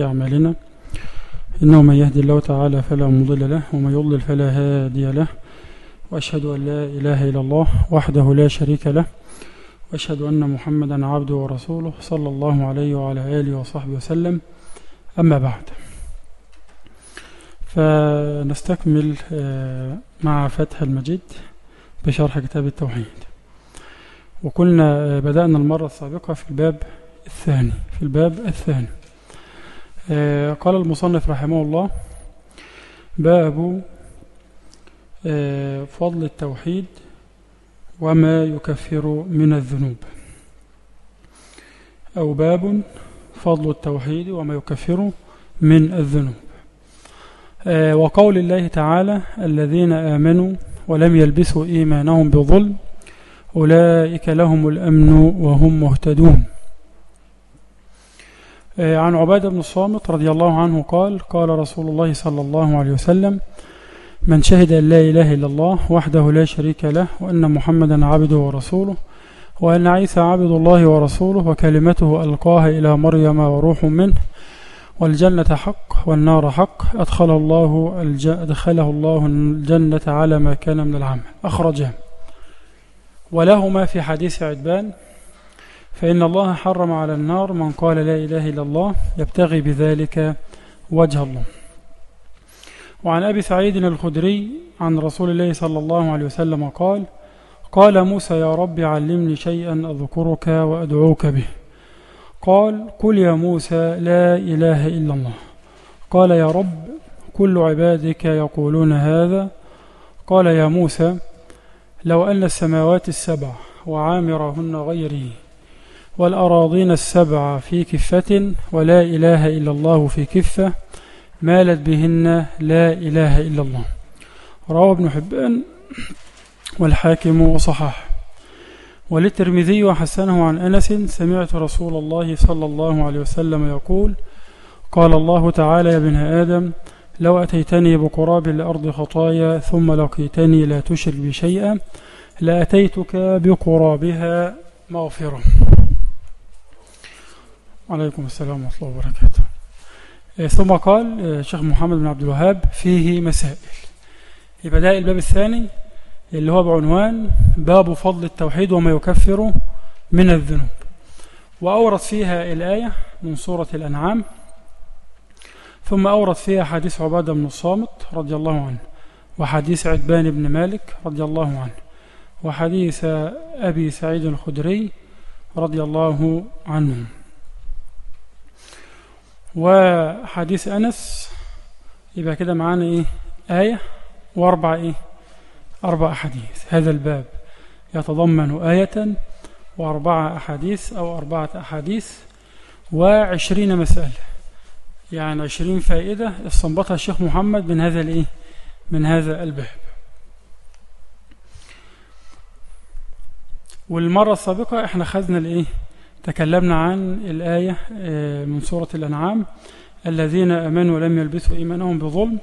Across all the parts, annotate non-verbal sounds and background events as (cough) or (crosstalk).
أعمالنا إنه من يهدي الله تعالى فلا مضل له ومن يضلل فلا هادي له. وأشهد أن لا إله إلا الله وحده لا شريك له. وأشهد أن محمدا عبده ورسوله صلى الله عليه وعلى آله وصحبه وسلم. أما بعد فنستكمل مع فتح المجيد بشرح كتاب التوحيد. وكنا بدأنا المرة السابقة في الباب الثاني في الباب الثاني. قال المصنف رحمه الله باب فضل التوحيد وما يكفر من الذنوب. أو باب فضل التوحيد وما يكفر من الذنوب. وقول الله تعالى الذين آمنوا ولم يلبسوا إيمانهم بظلم أولئك لهم الأمن وهم مهتدون. عن عبادة بن الصامت رضي الله عنه قال قال رسول الله صلى الله عليه وسلم من شهد أن لا إله إلا الله وحده لا شريك له وأن محمدا عبده ورسوله وأن عيسى عبد الله ورسوله وكلمته ألقاها إلى مريم وروح منه والجنة حق والنار حق أدخله الله, الج... أدخله الله الجنة على ما كان من العمل. أخرجه. ولهما في حديث عدبان فإن الله حرم على النار من قال لا إله إلا الله يبتغي بذلك وجه الله. وعن أبي سعيد الخدري عن رسول الله صلى الله عليه وسلم قال قال موسى يا رب علمني شيئا أذكرك وأدعوك به. قال قل يا موسى لا إله إلا الله. قال يا رب كل عبادك يقولون هذا. قال يا موسى لو أن السماوات السبع وعامرهن غيري والأراضين السبع في كفة ولا إله إلا الله في كفة مالت بهن لا إله إلا الله. رواه ابن حبان والحاكم وصحاح وللترمذي وحسنه عن أنس سمعت رسول الله صلى الله عليه وسلم يقول قال الله تعالى يا ابن آدم لو أتيتني بقراب الأرض خطايا ثم لقيتني لا تشرك بشيئا لأتيتك بقرابها مغفرة. عليكم السلام ورحمة الله وبركاته. ثم قال الشيخ محمد بن عبد الوهاب فيه مسائل. يبقى ده الباب الثاني اللي هو بعنوان باب فضل التوحيد وما يكفر من الذنوب. وأورد فيها الآية من سورة الأنعام ثم أورد فيها حديث عبادة بن الصامت رضي الله عنه وحديث عتبان بن مالك رضي الله عنه وحديث أبي سعيد الخدري رضي الله عنه وحديث أنس يبقى كده معانا إيه؟ آية وأربع إيه؟ أربع أحاديث. هذا الباب يتضمن آية وأربع أحاديث أو أربعة أحاديث وعشرين مسألة. يعني عشرين فائدة استنبطها الشيخ محمد من هذا الإيه؟ من هذا الباب. والمرة السابقة إحنا خذنا الإيه؟ تكلمنا عن الآية من سورة الأنعام. الذين أمنوا ولم يلبسوا إيمانهم بظلم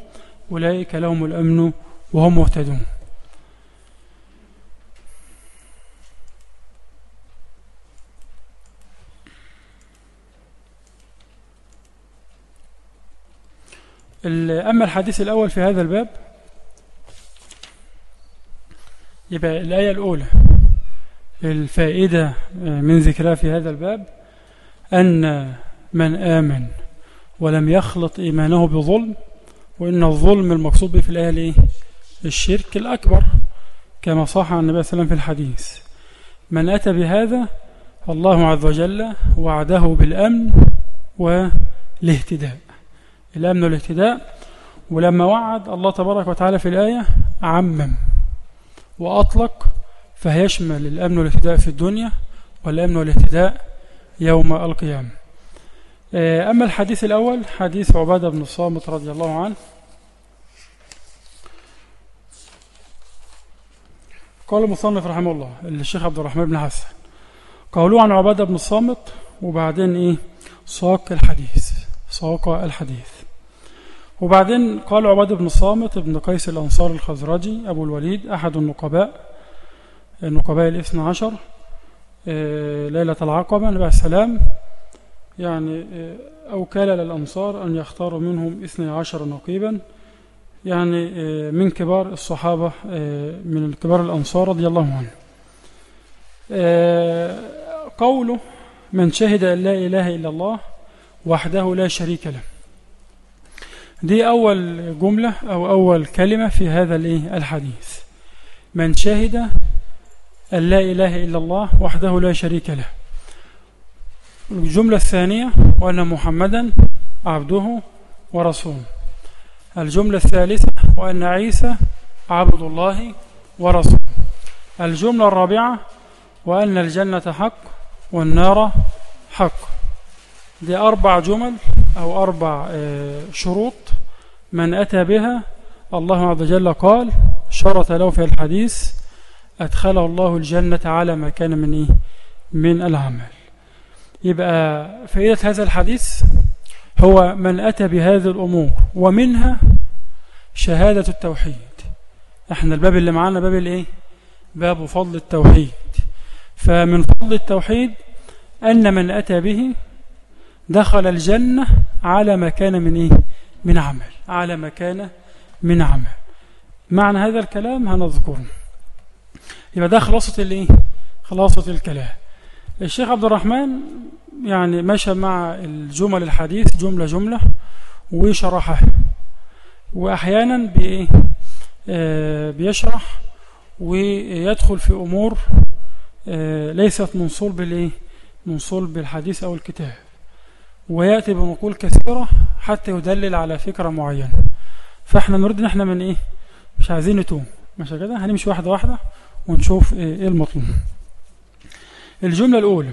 أولئك لهم الأمن وهم مهتدون. أما الحديث الأول في هذا الباب يبقى الآية الأولى. الفائدة من ذكرها في هذا الباب أن من آمن ولم يخلط إيمانه بظلم وإن الظلم المقصود به في الآية؟ الشرك الأكبر كما صح عن النبي صلى وسلم في الحديث من أتى بهذا الله عز وجل وعده بالأمن والاهتداء الأمن والاهتداء ولما وعد الله تبارك وتعالى في الآية عمم وأطلق فهيشمل الأمن والاهتداء في الدنيا والأمن والاهتداء يوم القيامة. أما الحديث الأول حديث عبادة بن الصامت رضي الله عنه. قال المصنف رحمه الله الشيخ عبد الرحمن بن حسن قالوا عن عبادة بن الصامت وبعدين إيه؟ ساق الحديث ساق الحديث. وبعدين قال عبادة بن الصامت ابن قيس الأنصار الخزرجي أبو الوليد أحد النقباء النقباء الاثنى عشر ليلة العقبة نبي السلام. يعني أو كال للأنصار أن يختاروا منهم اثني عشر نقيبا. يعني من كبار الصحابة من كبار الأنصار رضي الله عنه قوله من شهد أن لا إله إلا الله وحده لا شريك له. دي أول جملة أو أول كلمة في هذا الحديث. من شهد أن لا إله إلا الله وحده لا شريك له. الجملة الثانية وأن محمدا عبده ورسوله. الجملة الثالثة وأن عيسى عبد الله ورسوله. الجملة الرابعة وأن الجنة حق والنار حق. دي أربع جمل أو أربع آه، شروط من أتى بها. الله عز وجل قال شرط له في الحديث أدخله الله الجنة على ما كان من إيه؟ من العمل. يبقى فائدة هذا الحديث هو من أتى بهذه الأمور ومنها شهادة التوحيد. إحنا الباب اللي معانا باب الإيه؟ باب فضل التوحيد. فمن فضل التوحيد أن من أتى به دخل الجنة على ما كان من إيه؟ من عمل. على ما كان من عمل. معنى هذا الكلام هنذكره يبقى ده خلاصة الإيه؟ خلاصة الكلام. الشيخ عبد الرحمن يعني مشى مع الجمل الحديث جملة جملة وشرحها. وأحيانا بإيه؟ آه بيشرح ويدخل في أمور آه ليست من صلب الإيه؟ من صلب الحديث أو الكتاب. ويأتي بنقول كثيرة حتى يدلل على فكرة معينة. فإحنا نريد إن إحنا من إيه؟ مش عايزين نتوم مش كده؟ هنمشي واحدة واحدة ونشوف إيه المطلوب. الجملة الأولى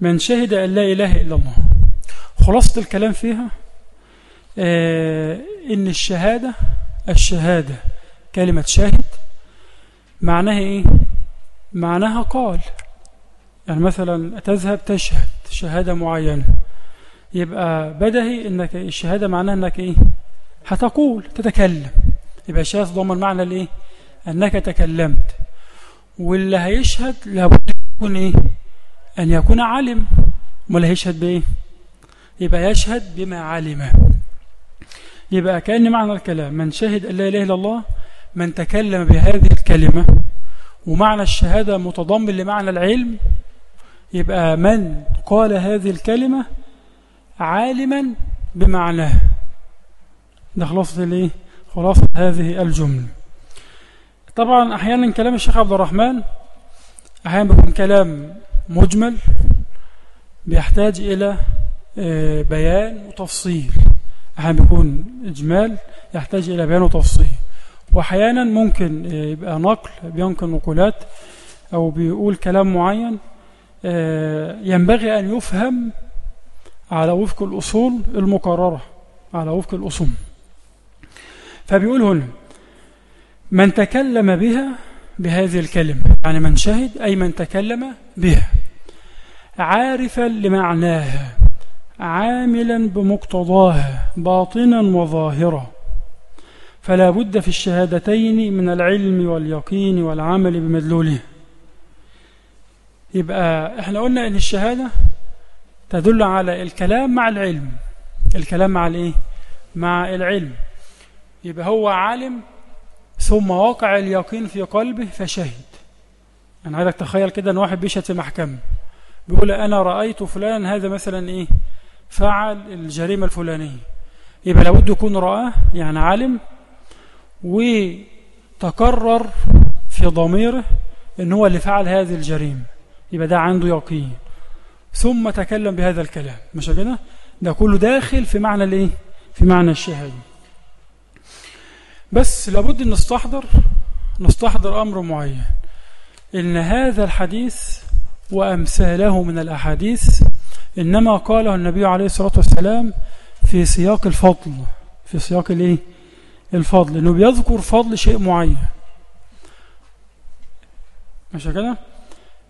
من شهد أن لا إله إلا الله. خلاصة الكلام فيها؟ آه إن الشهادة الشهادة كلمة شاهد معناها إيه؟ معناها قال. يعني مثلا تذهب تشهد شهادة معينة. يبقى بدهي إنك الشهادة معناها إنك إيه؟ هتقول تتكلم. يبقى الشهادة ضمن معنى الإيه؟ إنك تكلمت. واللي هيشهد لابد يكون إيه؟ أن يكون عالم. ولا هيشهد بإيه؟ يبقى يشهد بما علم. يبقى كأن معنى الكلام من شهد أن لا إله إلا الله من تكلم بهذه الكلمة ومعنى الشهادة متضمن لمعنى العلم يبقى من قال هذه الكلمة عالما بمعناه. ده خلاصة الإيه؟ خلاصة هذه الجملة. طبعا أحيانا كلام الشيخ عبد الرحمن أحيانا بيكون كلام مجمل بيحتاج إلى آه، بيان وتفصيل. أحيانا بيكون إجمال يحتاج إلى بيان وتفصيل. واحيانا ممكن آه، يبقى نقل بينقل نقولات أو بيقول كلام معين آه، ينبغي أن يفهم على وفق الأصول المقررة على وفق الأصول. فبيقول هنا من تكلم بها بهذه الكلمة يعني من شهد أي من تكلم بها. عارفا لمعناها عاملا بمقتضاها باطنا وظاهرا. فلا بد في الشهادتين من العلم واليقين والعمل بمدلوله يبقى إحنا قلنا إن الشهادة تدل على الكلام مع العلم. الكلام مع الإيه؟ مع العلم. يبقى هو عالم ثم وقع اليقين في قلبه فشهد. أنا عايزك تخيل كده إن واحد بيشهد في محكمة بيقول أنا رأيت فلان هذا مثلا إيه؟ فعل الجريمة الفلانية. يبقى لابد يكون راه يعني عالم وتكرر في ضميره إن هو اللي فعل هذه الجريمة. يبقى ده عنده يقين. ثم تكلم بهذا الكلام. مش كده؟ ده كله داخل في معنى الإيه؟ في معنى الشهادة. بس لابد أن نستحضر نستحضر أمر معين. إن هذا الحديث وأمثاله من الأحاديث إنما قاله النبي عليه الصلاة والسلام في سياق الفضل. في سياق الإيه؟ الفضل. إنه بيذكر فضل شيء معين. مش كده؟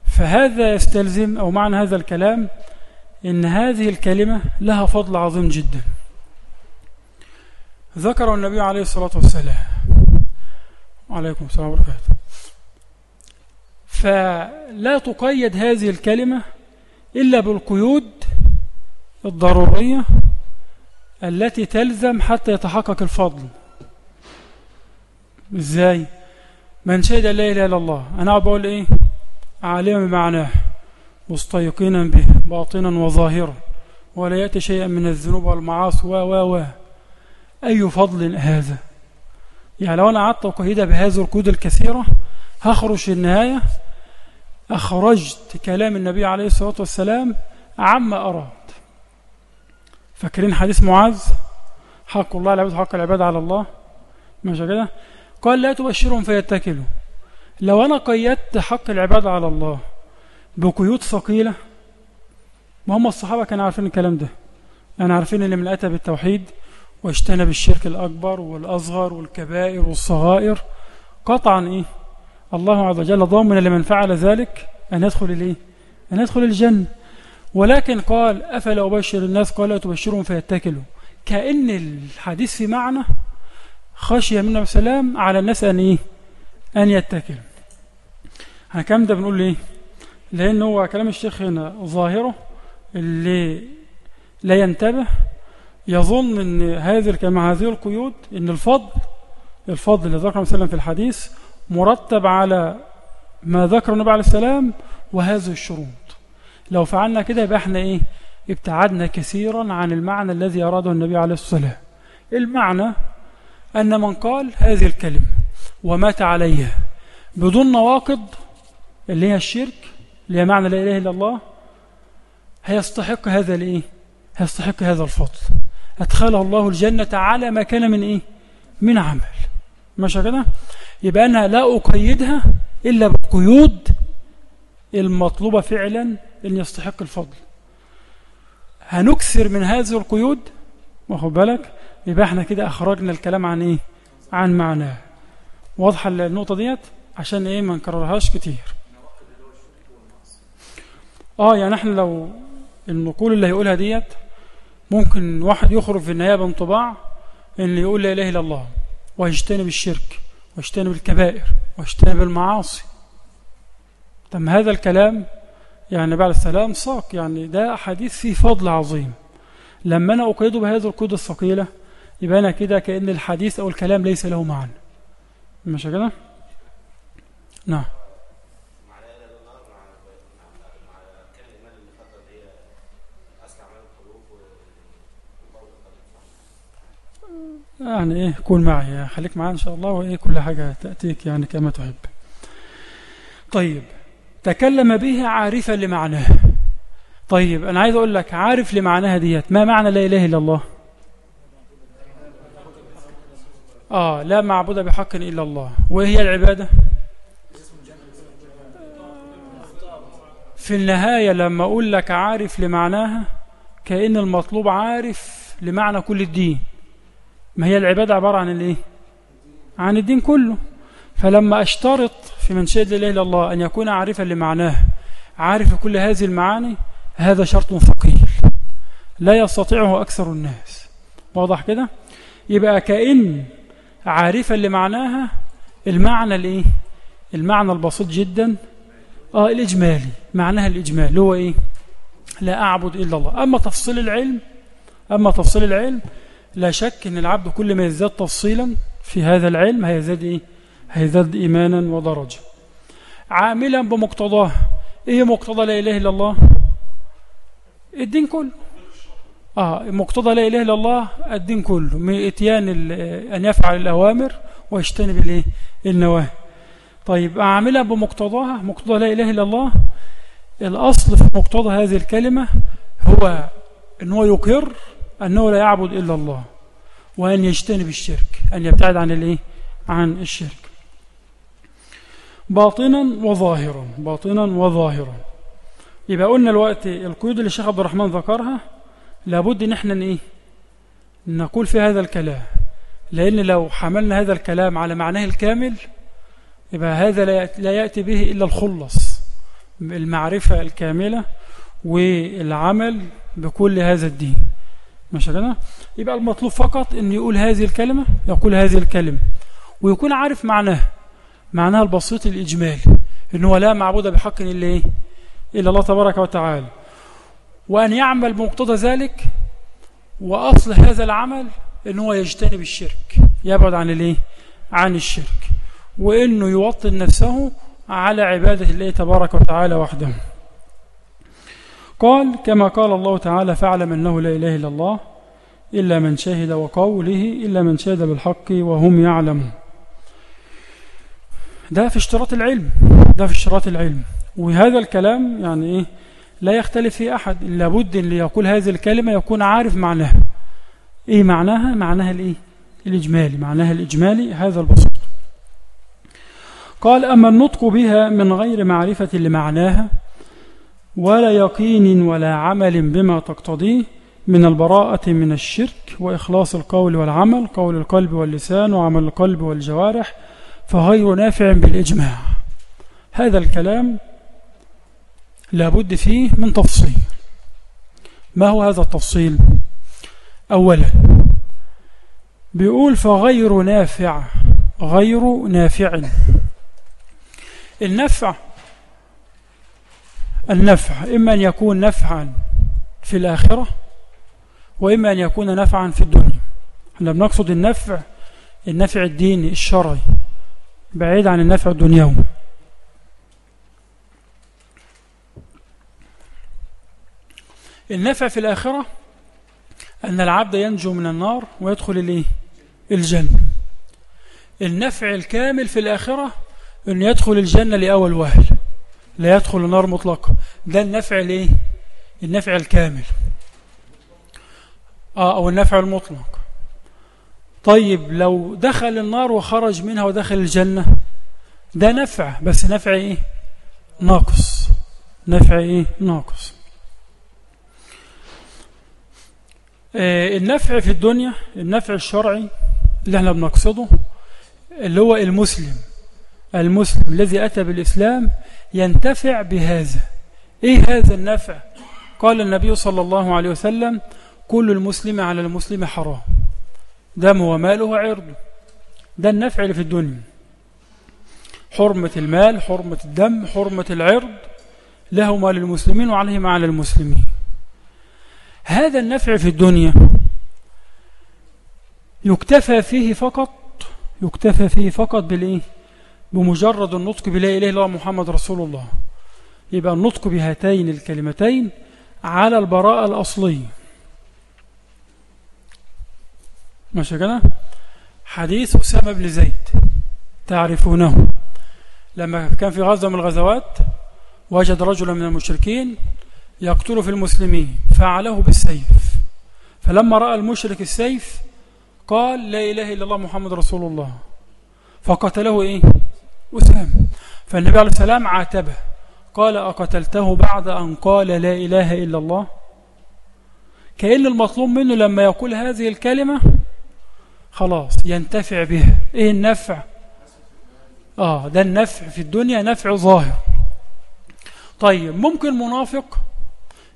فهذا يستلزم أو معنى هذا الكلام إن هذه الكلمة لها فضل عظيم جدا. ذكر النبي عليه الصلاة والسلام. وعليكم السلام وبركاته فلا تقيد هذه الكلمة إلا بالقيود الضرورية التي تلزم حتى يتحقق الفضل. إزاي؟ من شهد لا إله إلا الله. أنا بقول إيه؟ عالما بمعناه مستيقنا به باطنا وظاهرا ولا يأتي شيئا من الذنوب والمعاصي و و و. أي فضل هذا؟ يعني لو أنا قعدت أقيدها بهذه القيود الكثيرة هخرج في النهاية؟ أخرجت كلام النبي عليه الصلاة والسلام عما أراد. فاكرين حديث معاذ؟ حق الله العباد حق العباد على الله. ماشي كده؟ قال لا تبشرهم فيتكلوا. لو أنا قيدت حق العباد على الله بقيود ثقيلة ما هم الصحابة كانوا عارفين الكلام ده؟ أنا عارفين اللي من أتى بالتوحيد؟ واجتنب الشرك الأكبر والأصغر والكبائر والصغائر. قطعا إيه؟ الله عز وجل ضامن لمن فعل ذلك أن يدخل الإيه أن يدخل الجنة. ولكن قال أفلا أبشر الناس؟ قال لا تبشرهم فيتكلوا. كأن الحديث في معنى خشية من النبي على الناس أن إيه؟ أن يتكلوا. كام ده بنقول ليه لأن هو كلام الشيخ هنا ظاهره اللي لا ينتبه يظن إن هذه مع هذه القيود إن الفضل الفضل اللي ذكره مثلا في الحديث مرتب على ما ذكر النبي عليه السلام وهذه الشروط. لو فعلنا كده يبقى إحنا إيه؟ ابتعدنا كثيرا عن المعنى الذي أراده النبي عليه الصلاة والسلام. المعنى أن من قال هذه الكلمة ومات عليها بدون نواقض اللي هي الشرك اللي هي معنى لا إله إلا الله هيستحق هذا الإيه؟ هيستحق هذا الفضل. أدخله الله الجنة على ما كان من إيه؟ من عمل. ماشي كده؟ يبقى أنا لا أقيدها إلا بقيود المطلوبة فعلا أن يستحق الفضل. هنكسر من هذه القيود؟ واخد بالك؟ يبقى إحنا كده أخرجنا الكلام عن إيه؟ عن معناه. واضحة النقطة ديت؟ عشان إيه؟ ما نكررهاش كتير. آه يعني إحنا لو النقول اللي هيقولها ديت ممكن واحد يخرج في النهاية بانطباع إن يقول لا إله إلا الله ويجتنب الشرك ويجتنب الكبائر ويجتنب المعاصي. تم هذا الكلام يعني بعد السلام ساق يعني ده حديث فيه فضل عظيم. لما أنا أقيده بهذه القيود الثقيلة يبقى أنا كده كأن الحديث أو الكلام ليس له معنى. مش كده؟ نعم. يعني إيه كون معي. خليك معي إن شاء الله وإيه كل حاجة تأتيك يعني كما تحب. طيب تكلم به عارفا لمعناه. طيب أنا عايز أقول لك عارف لمعناها ديت. ما معنى لا إله إلا الله؟ آه لا معبود بحق إلا الله. وهي العبادة؟ في النهاية لما أقول لك عارف لمعناها كأن المطلوب عارف لمعنى كل الدين. ما هي العبادة عبارة عن الإيه؟ عن الدين كله. فلما أشترط في من شهد لا إله إلا الله أن يكون عارفا لمعناه عارف كل هذه المعاني هذا شرط ثقيل لا يستطيعه أكثر الناس. واضح كده؟ يبقى كأن عارفا لمعناها المعنى الإيه؟ المعنى البسيط جدا. آه الإجمالي. معناها الإجمالي. هو إيه؟ لا أعبد إلا الله. أما تفصيل العلم أما تفصيل العلم لا شك إن العبد كل ما يزداد تفصيلا في هذا العلم هيزداد إيه؟ هيزداد ايمانا ودرجة. عاملا بمقتضاه. إيه مقتضى لا إله إلا الله؟ الدين كله. آه مقتضى لا إله إلا الله الدين كله. من إتيان أن يفعل الأوامر ويجتنب الإيه؟ النواهي. طيب عاملا بمقتضاها مقتضى لا إله إلا الله. الأصل في مقتضى هذه الكلمة هو إن هو يقر أنه لا يعبد إلا الله وأن يجتنب الشرك أن يبتعد عن الإيه؟ عن الشرك. باطنا وظاهرا باطنا وظاهرا. يبقى قلنا الوقت القيود اللي الشيخ عبد الرحمن ذكرها لابد إن إحنا إيه؟ نقول في هذا الكلام. لأن لو حملنا هذا الكلام على معناه الكامل يبقى هذا لا يأتي به إلا الخلص المعرفة الكاملة والعمل بكل هذا الدين. ماشي كده؟ يبقى المطلوب فقط إن يقول هذه الكلمة يقول هذه الكلمة ويكون عارف معناها معناها البسيط الإجمالي إن هو لا معبود بحق إلا إيه؟ إلا الله تبارك وتعالى. وأن يعمل بمقتضى ذلك وأصل هذا العمل أن هو يجتنب الشرك يبعد عن الإيه؟ عن الشرك وأنه يوطن نفسه على عبادة الله تبارك وتعالى وحده. قال كما قال الله تعالى فاعلم أنه لا إله إلا الله إلا من شهد وقوله إلا من شهد بالحق وهم يعلمون. ده في اشتراط العلم ده في اشتراط العلم. وهذا الكلام يعني إيه؟ لا يختلف فيه أحد لابد أن ليقول هذه الكلمة يكون عارف معناها. إيه معناها؟ معناها الإيه؟ الإجمالي معناها الإجمالي هذا البسط قال أما النطق بها من غير معرفة لمعناها ولا يقين ولا عمل بما تقتضيه من البراءة من الشرك وإخلاص القول والعمل قول القلب واللسان وعمل القلب والجوارح فغير نافع بالإجماع. هذا الكلام لابد فيه من تفصيل. ما هو هذا التفصيل؟ أولا بيقول فغير نافع غير نافع. النفع النفع إما أن يكون نفعا في الآخرة وإما أن يكون نفعا في الدنيا. إحنا بنقصد النفع النفع الديني الشرعي بعيد عن النفع الدنيوي. النفع في الآخرة أن العبد ينجو من النار ويدخل إليه الجنة. النفع الكامل في الآخرة أن يدخل الجنة لأول وهل. لا يدخل النار مطلقا ده النفع ليه؟ النفع الكامل. آه أو النفع المطلق. طيب لو دخل النار وخرج منها ودخل الجنة ده نفع. بس نفع إيه؟ ناقص. نفع إيه؟ ناقص. آه النفع في الدنيا النفع الشرعي اللي إحنا بنقصده اللي هو المسلم. المسلم الذي أتى بالإسلام ينتفع بهذا. إيه هذا النفع؟ قال النبي صلى الله عليه وسلم كل المسلم على المسلم حرام. دمه وماله وعرضه ده النفع اللي في الدنيا. حرمة المال حرمة الدم حرمة العرض لهما للمسلمين وعليهما على المسلمين. هذا النفع في الدنيا يكتفى فيه فقط يكتفى فيه فقط بالإيه؟ بمجرد النطق بلا إله إلا الله محمد رسول الله. يبقى النطق بهاتين الكلمتين على البراءة الأصلية. ماشي كده حديث أسامة بن زيد تعرفونه. لما كان في غزوة من الغزوات وجد رجلا من المشركين يقتل في المسلمين فعله بالسيف. فلما رأى المشرك السيف قال لا إله إلا الله محمد رسول الله. فقتله إيه؟ أسامة فالنبي عليه السلام عاتبه. قال أقتلته بعد أن قال لا إله إلا الله؟ كأن المطلوب منه لما يقول هذه الكلمة خلاص ينتفع بها. إيه النفع؟ آه ده النفع في الدنيا نفع ظاهر. طيب ممكن منافق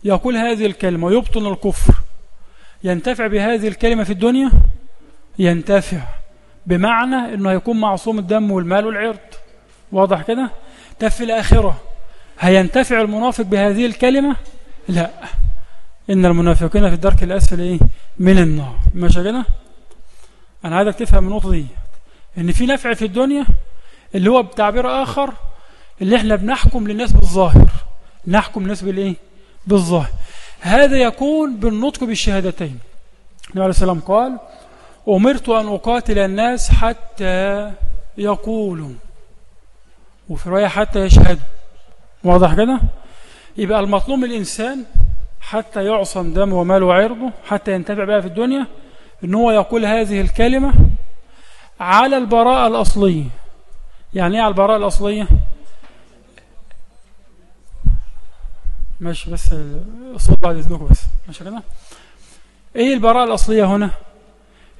يقول هذه الكلمة ويبطن الكفر. ينتفع بهذه الكلمة في الدنيا؟ ينتفع. بمعنى أنه يكون معصوم الدم والمال والعرض. واضح كده؟ طب في الآخرة هينتفع المنافق بهذه الكلمة؟ لا. إن المنافقين في الدرك الأسفل إيه؟ من النار. ماشي كده؟ أنا عايزك تفهم النقطة دي. إن في نفع في الدنيا اللي هو بتعبير آخر اللي إحنا بنحكم للناس بالظاهر. نحكم الناس بالإيه؟ بالظاهر. هذا يكون بالنطق بالشهادتين. النبي عليه السلام قال أمرت أن أقاتل الناس حتى يقولوا. وفي رواية حتى يشهد. واضح كده؟ يبقى المطلوب من الإنسان حتى يعصم دمه وماله وعرضه حتى ينتفع بها في الدنيا إن هو يقول هذه الكلمة على البراءة الأصلية. يعني إيه على البراءة الأصلية؟ ماشي بس الصوت بعد إذنكم بس. ماشي كده؟ إيه البراءة الأصلية هنا؟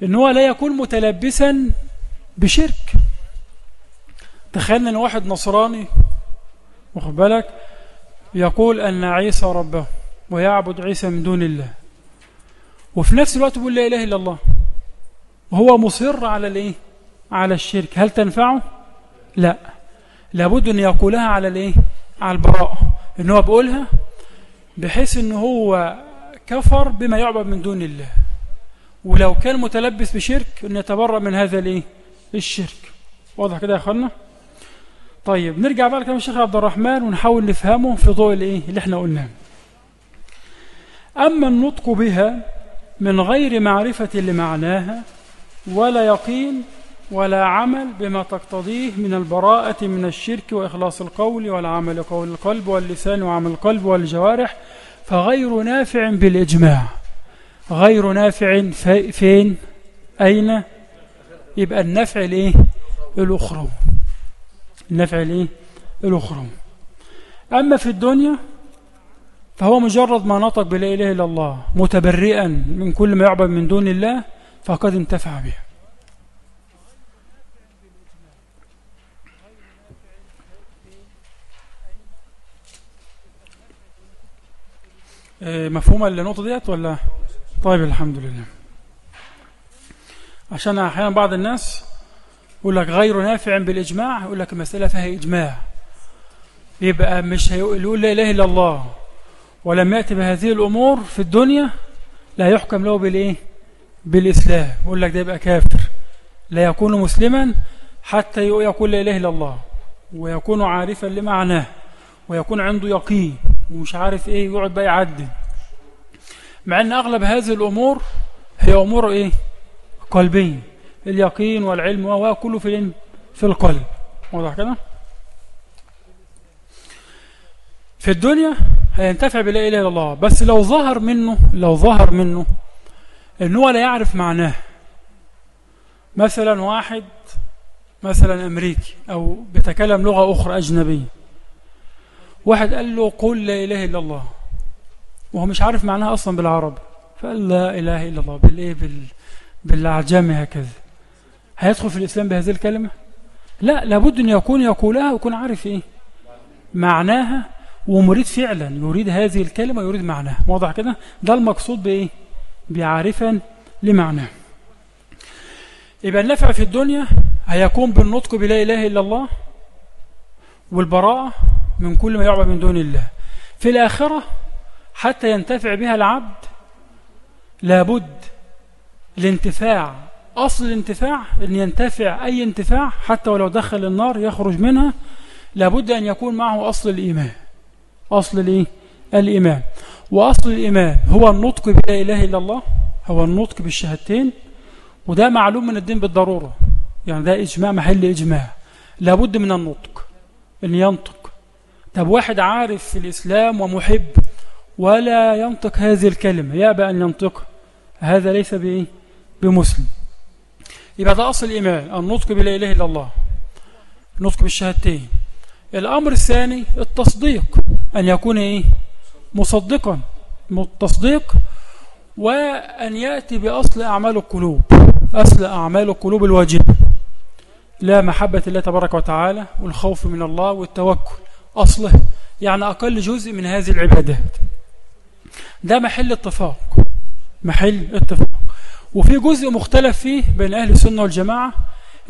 إن هو لا يكون متلبسا بشرك. تخيلنا إن واحد نصراني واخد بالك؟ يقول أن عيسى ربه ويعبد عيسى من دون الله. وفي نفس الوقت يقول لا إله إلا الله. وهو مصر على الإيه؟ على الشرك. هل تنفعه؟ لا. لابد أن يقولها على الإيه؟ على البراءة. إن هو بيقولها بحيث إن هو كفر بما يعبد من دون الله. ولو كان متلبس بشرك إن يتبرأ من هذا الإيه؟ الشرك. واضح كده يا اخوانا طيب نرجع بقى لكلام الشيخ عبد الرحمن ونحاول نفهمه في ضوء الايه اللي إحنا قلناه. أما النطق بها من غير معرفة لمعناها ولا يقين ولا عمل بما تقتضيه من البراءة من الشرك وإخلاص القول والعمل قول القلب واللسان وعمل القلب والجوارح فغير نافع بالإجماع. غير نافع فين؟ أين؟ يبقى النفع الإيه الأخرى. النفع الإيه؟ الأخرى. أما في الدنيا فهو مجرد ما نطق بلا إله إلا الله متبرئا من كل ما يعبد من دون الله فقد انتفع به. إيه، مفهومة النقطة ديت ولا؟ طيب الحمد لله. عشان أحيانا بعض الناس يقول لك غير نافع بالإجماع يقول لك المسألة فيها إجماع. يبقى مش هيقول لا إله إلا الله. ولم يأتي بهذه الأمور في الدنيا لا يحكم له بالإيه؟ بالإسلام. يقول لك ده يبقى كافر. لا يكون مسلما حتى يقول لا إله إلا الله. ويكون عارفا لمعناه. ويكون عنده يقين. ومش عارف إيه يقعد بقى يعدل. مع إن أغلب هذه الأمور هي أمور إيه؟ قلبية. اليقين والعلم وهو كله في في القلب. واضح كده؟ في الدنيا هينتفع بلا إله إلا الله. بس لو ظهر منه لو ظهر منه إن هو لا يعرف معناه. مثلا واحد مثلا أمريكي أو بيتكلم لغة أخرى أجنبية. واحد قال له قل لا إله إلا الله. وهو مش عارف معناها أصلا بالعربي. فقال لا إله إلا الله بالإيه؟ بال... بالعجامي هكذا. هيدخل في الإسلام بهذه الكلمة؟ لا لابد أن يكون يقولها ويكون عارف إيه؟ معناها ومريد فعلا يريد هذه الكلمة يريد معناها. واضح كده؟ ده المقصود بإيه؟ بعارفا لمعناه. يبقى النفع في الدنيا هيكون بالنطق بلا إله إلا الله والبراءة من كل ما يعبد من دون الله. في الآخرة حتى ينتفع بها العبد لابد الانتفاع أصل الانتفاع أن ينتفع أي انتفاع حتى ولو دخل النار يخرج منها لابد أن يكون معه أصل الإيمان. أصل الإيه؟ الإيمان. وأصل الإيمان هو النطق بلا إله إلا الله هو النطق بالشهادتين وده معلوم من الدين بالضرورة. يعني ده إجماع محل إجماع. لابد من النطق أن ينطق. طب واحد عارف في الإسلام ومحب ولا ينطق هذه الكلمة يأبى أن ينطقها. هذا ليس بإيه؟ بمسلم. يبقى ده أصل الإيمان النطق بلا إله إلا الله النطق بالشهادتين. الأمر الثاني التصديق أن يكون إيه؟ مصدقا التصديق وأن يأتي بأصل أعمال القلوب أصل أعمال القلوب الواجبة. لا محبة الله تبارك وتعالى والخوف من الله والتوكل. أصله يعني أقل جزء من هذه العبادات. ده محل اتفاق محل اتفاق وفي جزء مختلف فيه بين أهل السنة والجماعة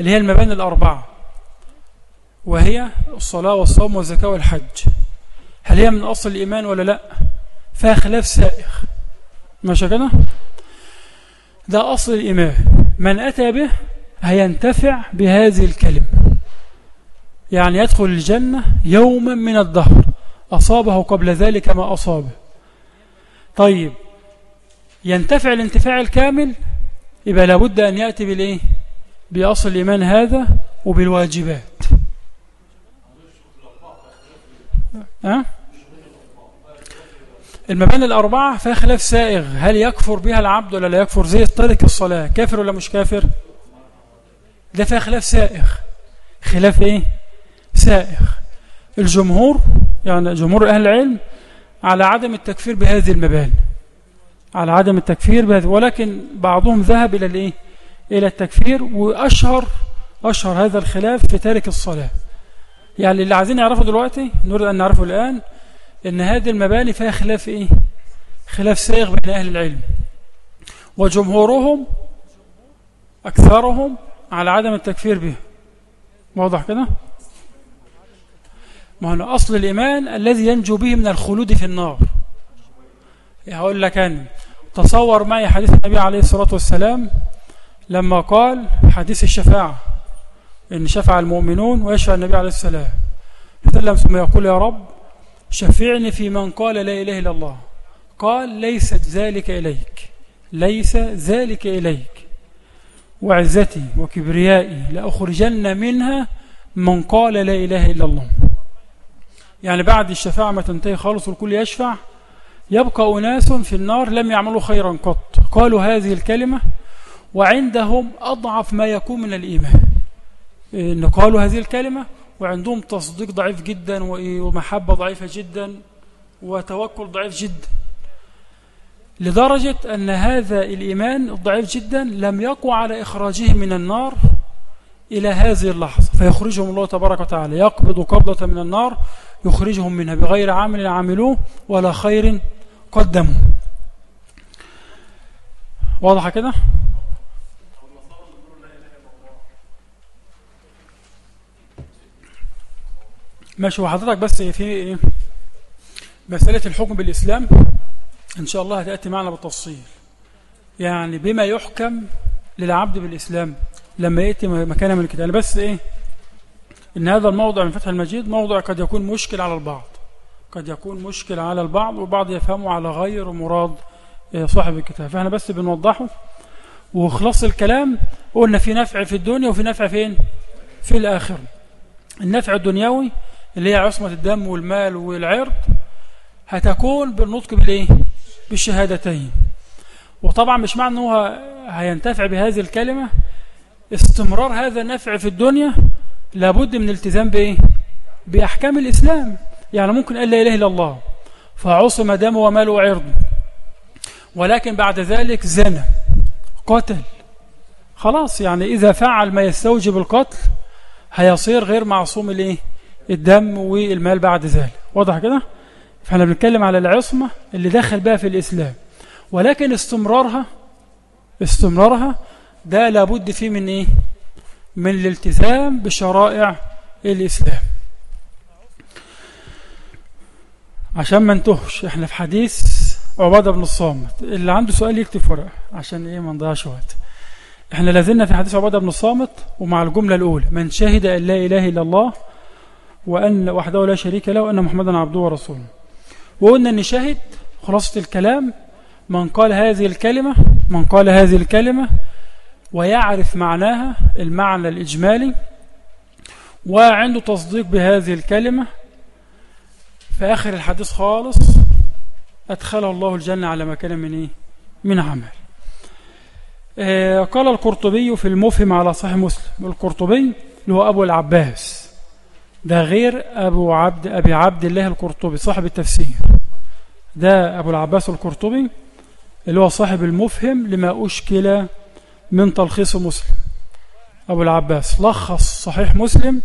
اللي هي المباني الأربعة وهي الصلاة والصوم والزكاة والحج. هل هي من أصل الإيمان ولا لأ؟ فيها خلاف سائغ. ماشي كده ده أصل الإيمان. من أتى به هينتفع بهذه الكلمة. يعني يدخل الجنة يوما من الدهر أصابه قبل ذلك ما أصابه. طيب ينتفع الانتفاع الكامل يبقى لابد أن يأتي بالإيه؟ بأصل الإيمان هذا وبالواجبات. أه؟ المباني الأربعة فيها خلاف سائغ. هل يكفر بها العبد ولا لا يكفر؟ زي ترك الصلاة. كافر ولا مش كافر؟ ده فيها خلاف سائغ. خلاف إيه؟ سائغ. الجمهور يعني جمهور أهل العلم على عدم التكفير بهذه المباني. على عدم التكفير بهذه ولكن بعضهم ذهب إلى الإيه؟ إلى التكفير وأشهر أشهر هذا الخلاف في تارك الصلاة يعني اللي عايزين نعرفه دلوقتي نريد أن نعرفه الآن إن هذه المباني فيها خلاف إيه؟ خلاف سائغ بين أهل العلم وجمهورهم أكثرهم على عدم التكفير به واضح كده؟ ما هو أصل الإيمان الذي ينجو به من الخلود في النار هقول لك أنا تصور معي حديث النبي عليه الصلاة والسلام لما قال حديث الشفاعة إن شفع المؤمنون ويشفع النبي عليه السلام يتكلم ثم يقول يا رب شفعني في من قال لا إله إلا الله. قال ليست ذلك إليك ليس ذلك إليك. وعزتي وكبريائي لأخرجن منها من قال لا إله إلا الله. يعني بعد الشفاعة ما تنتهي خالص والكل يشفع يبقى أناس في النار لم يعملوا خيرا قط. قالوا هذه الكلمة وعندهم أضعف ما يكون من الإيمان. إن قالوا هذه الكلمة وعندهم تصديق ضعيف جدا ومحبة ضعيفة جدا وتوكل ضعيف جدا. لدرجة أن هذا الإيمان الضعيف جدا لم يقع على إخراجهم من النار إلى هذه اللحظة. فيخرجهم الله تبارك وتعالى. يقبض قبضة من النار يخرجهم منها. بغير عمل عملوه ولا خير قدموا واضح كده؟ ماشي وحضرتك بس في إيه؟ مسألة الحكم بالإسلام إن شاء الله هتأتي معنا بالتفصيل. يعني بما يحكم للعبد بالإسلام لما يأتي مكانه من الكتاب. بس إيه؟ إن هذا الموضع من فتح المجيد موضع قد يكون مشكل على البعض. قد يكون مشكل على البعض وبعض يفهمه على غير مراد إيه، صاحب الكتاب. فإحنا بس بنوضحه. وخلاص الكلام قلنا في نفع في الدنيا وفي نفع فين؟ في الآخرة. النفع الدنيوي اللي هي عصمة الدم والمال والعرض هتكون بالنطق بالإيه؟ بالشهادتين. وطبعا مش معنى انه هينتفع بهذه الكلمة. استمرار هذا النفع في الدنيا لابد من التزام بإيه؟ بأحكام الإسلام. يعني ممكن قال لا إله إلا الله. فعصم دمه وماله وعرضه ولكن بعد ذلك زنى. قتل. خلاص يعني إذا فعل ما يستوجب القتل هيصير غير معصوم الايه الدم والمال بعد ذلك. واضح كده؟ فإحنا بنتكلم على العصمة اللي دخل بها في الإسلام. ولكن استمرارها استمرارها ده لابد فيه من إيه؟ من الالتزام بشرائع الإسلام. عشان ما نتهش إحنا في حديث عبادة بن الصامت. اللي عنده سؤال يكتب ورقة عشان إيه ما نضيعش وقت. إحنا لازلنا في حديث عبادة بن الصامت ومع الجملة الأولى من شهد أن لا إله إلا الله وأن وحده لا شريك له وأن محمدا عبده ورسوله. وقلنا أن شهد خلاصة الكلام من قال هذه الكلمة من قال هذه الكلمة ويعرف معناها المعنى الإجمالي وعنده تصديق بهذه الكلمة في آخر الحديث خالص أدخله الله الجنة على مكان من إيه؟ من عمل. آه قال القرطبي في المفهم على صحيح مسلم القرطبي اللي هو أبو العباس ده غير أبو عبد أبي عبد الله القرطبي صاحب التفسير. ده أبو العباس القرطبي اللي هو صاحب المفهم لما أشكل من تلخيص مسلم. أبو العباس لخص صحيح مسلم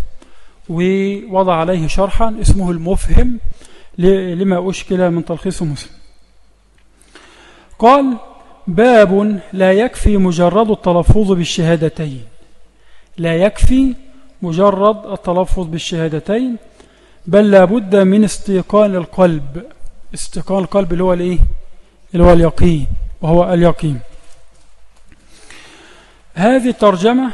ووضع عليه شرحا اسمه المفهم لما أشكل من تلخيص مسلم. قال باب لا يكفي مجرد التلفظ بالشهادتين. لا يكفي مجرد التلفظ بالشهادتين بل لابد من استيقان القلب. استيقان القلب اللي هو الإيه؟ اللي هو اليقين وهو اليقين. هذه الترجمة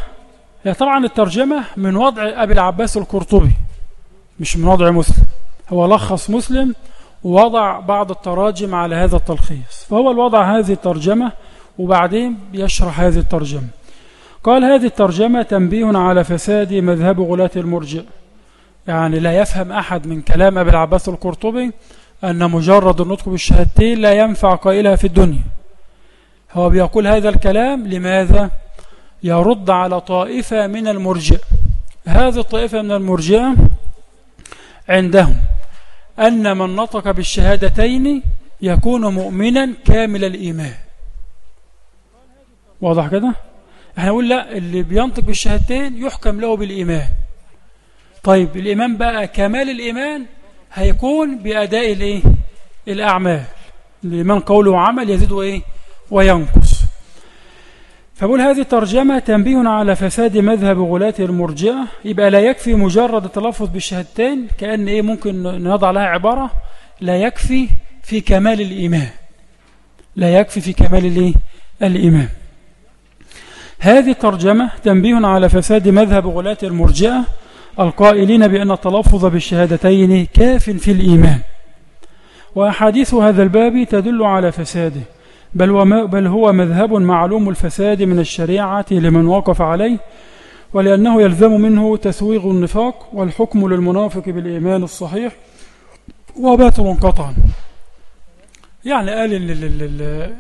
هي طبعا الترجمة من وضع أبي العباس القرطبي مش من وضع مسلم. هو لخص مسلم ووضع بعض التراجم على هذا التلخيص. فهو الوضع هذه الترجمة وبعدين يشرح هذه الترجمة. قال هذه الترجمة تنبيه على فساد مذهب غلاة المرجع يعني لا يفهم أحد من كلام أبي العباس القرطبي أن مجرد النطق بالشهادتين لا ينفع قائلها في الدنيا. هو بيقول هذا الكلام لماذا؟ يرد على طائفة من المرجع هذه الطائفة من المرجع عندهم أن من نطق بالشهادتين يكون مؤمنا كامل الإيمان. واضح كده؟ إحنا نقول لا اللي بينطق بالشهادتين يحكم له بالإيمان. طيب الإيمان بقى كمال الإيمان هيكون بأداء الإيه؟ الأعمال. الإيمان قوله وعمل يزيد وإيه وينقص. فبقول هذه الترجمة تنبيه على فساد مذهب غلاة المرجئة. يبقى لا يكفي مجرد التلفظ بالشهادتين كأن إيه ممكن نضع لها عبارة لا يكفي في كمال الإيمان. لا يكفي في كمال الإيمان. هذه ترجمة تنبيه على فساد مذهب غلاة المرجئة القائلين بأن التلفظ بالشهادتين كاف في الإيمان. وأحاديث هذا الباب تدل على فساده. بل, بل هو مذهب معلوم الفساد من الشريعة لمن وقف عليه ولأنه يلزم منه تسويغ النفاق والحكم للمنافق بالإيمان الصحيح وباطل قطعا يعني قال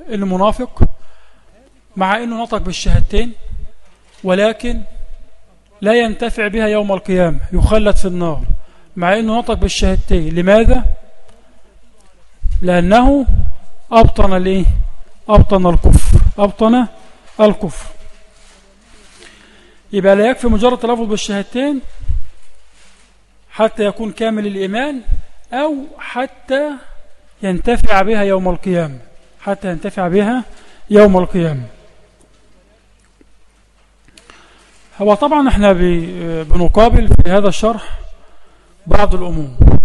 المنافق مع أنه نطق بالشهادتين ولكن لا ينتفع بها يوم القيامة يخلد في النار مع أنه نطق بالشهادتين لماذا؟ لأنه أبطن الإيه؟ أبطن الكفر. أبطن الكفر. يبقى لا يكفي مجرد تلفظ بالشهادتين حتى يكون كامل الإيمان أو حتى ينتفع بها يوم القيامة. حتى ينتفع بها يوم القيامة. هو طبعا إحنا بنقابل في هذا الشرح بعض الأمور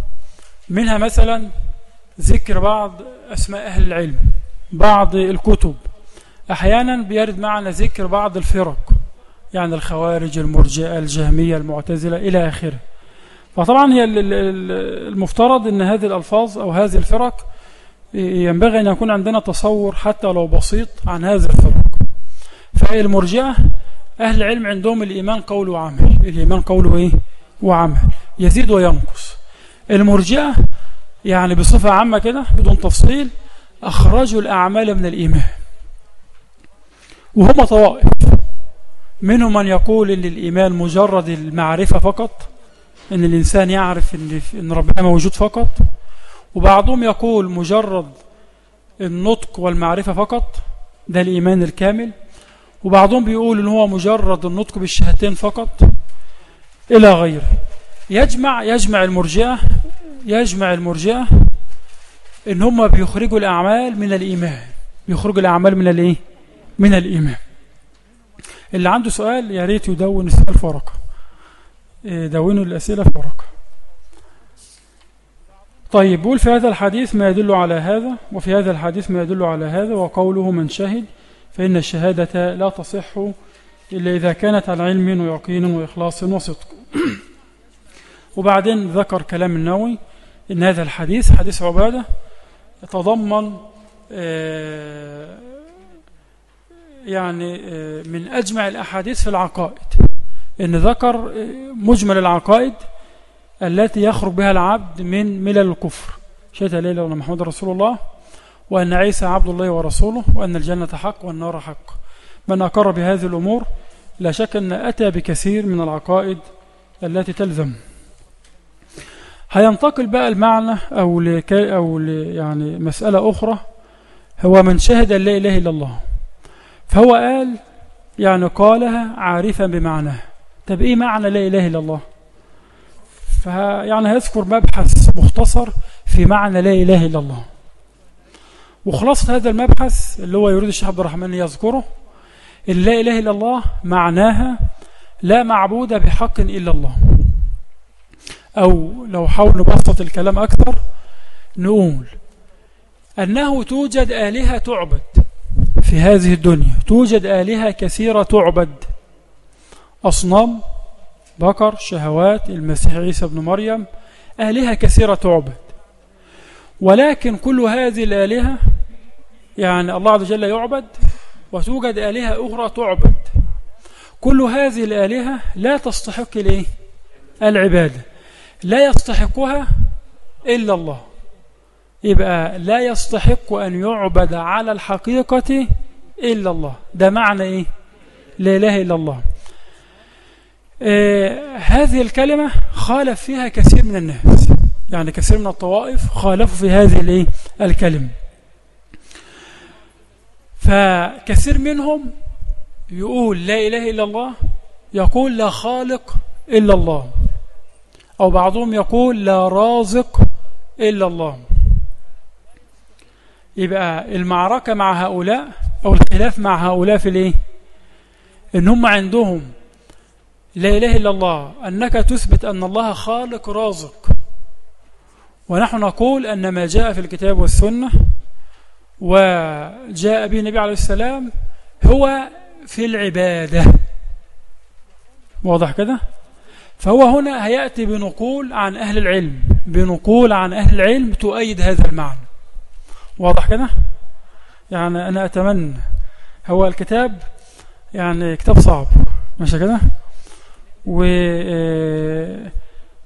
منها مثلا ذكر بعض أسماء أهل العلم. بعض الكتب. أحيانا بيرد معنا ذكر بعض الفرق يعني الخوارج المرجئة الجهمية المعتزلة إلى آخره. فطبعا هي المفترض أن هذه الألفاظ أو هذه الفرق ينبغي أن يكون عندنا تصور حتى لو بسيط عن هذه الفرق. فالمرجئة أهل العلم عندهم الإيمان قول وعمل. الإيمان قول وإيه وعمل. يزيد وينقص. المرجئة يعني بصفة عامة كده بدون تفصيل أخرجوا الأعمال من الإيمان. وهم طوائف. منهم من يقول إن الإيمان مجرد المعرفة فقط إن الإنسان يعرف إن ربنا موجود فقط. وبعضهم يقول مجرد النطق والمعرفة فقط ده الإيمان الكامل. وبعضهم بيقول إن هو مجرد النطق بالشهادتين فقط. إلى غيره. يجمع يجمع المرجئة يجمع المرجئة إن هم بيخرجوا الأعمال من الإيمان. بيخرجوا الأعمال من الإيه؟ من الإيمان. اللي عنده سؤال يا ريت يدون السؤال في ورقة إيه، دونوا الأسئلة في ورقة طيب بقول في هذا الحديث ما يدل على هذا وفي هذا الحديث ما يدل على هذا وقوله من شهد فإن الشهادة لا تصح إلا إذا كانت عن علم ويقين وإخلاص وصدق. (clears throat) وبعدين ذكر كلام النووي إن هذا الحديث حديث عبادة يتضمن آه، يعني آه، من أجمع الأحاديث في العقائد. إن ذكر آه، مجمل العقائد التي يخرج بها العبد من ملل الكفر. شهد ليلة وأن محمد رسول الله وأن عيسى عبد الله ورسوله وأن الجنة حق والنار حق. من أقر بهذه الأمور لا شك أن أتى بكثير من العقائد التي تلزم. هينتقل بقى المعنى أو, لكي أو يعني مسألة أخرى هو من شهد لا إله إلا الله. فهو قال يعني قالها عارفا بمعناه. طب إيه معنى لا إله إلا الله؟ فيعني هيذكر مبحث مختصر في معنى لا إله إلا الله. وخلاصة هذا المبحث اللي هو يريد الشيخ عبد الرحمن يذكره إن لا إله إلا الله معناها لا معبود بحق إلا الله. أو لو حاول نبسط الكلام أكثر نقول أنه توجد آلهة تعبد في هذه الدنيا. توجد آلهة كثيرة تعبد. أصنام بقر شهوات المسيح عيسى بن مريم آلهة كثيرة تعبد. ولكن كل هذه الآلهة يعني الله عز وجل يعبد وتوجد آلهة أخرى تعبد. كل هذه الآلهة لا تستحق؟ العبادة. لا يستحقها إلا الله. يبقى لا يستحق أن يعبد على الحقيقة إلا الله. ده معنى إيه؟ لا إله إلا الله. آه هذه الكلمة خالف فيها كثير من الناس. يعني كثير من الطوائف خالفوا في هذه الكلمة. فكثير منهم يقول لا إله إلا الله يقول لا خالق إلا الله. أو بعضهم يقول لا رازق إلا الله. يبقى المعركة مع هؤلاء أو الخلاف مع هؤلاء في الإيه؟ إن هم عندهم لا إله إلا الله أنك تثبت أن الله خالق رازق. ونحن نقول أن ما جاء في الكتاب والسنة وجاء به النبي عليه السلام هو في العبادة. واضح كده؟ فهو هنا هيأتي بنقول عن أهل العلم بنقول عن أهل العلم تؤيد هذا المعنى. واضح كده؟ يعني أنا أتمنى. هو الكتاب يعني كتاب صعب ماشي كده؟ و آه،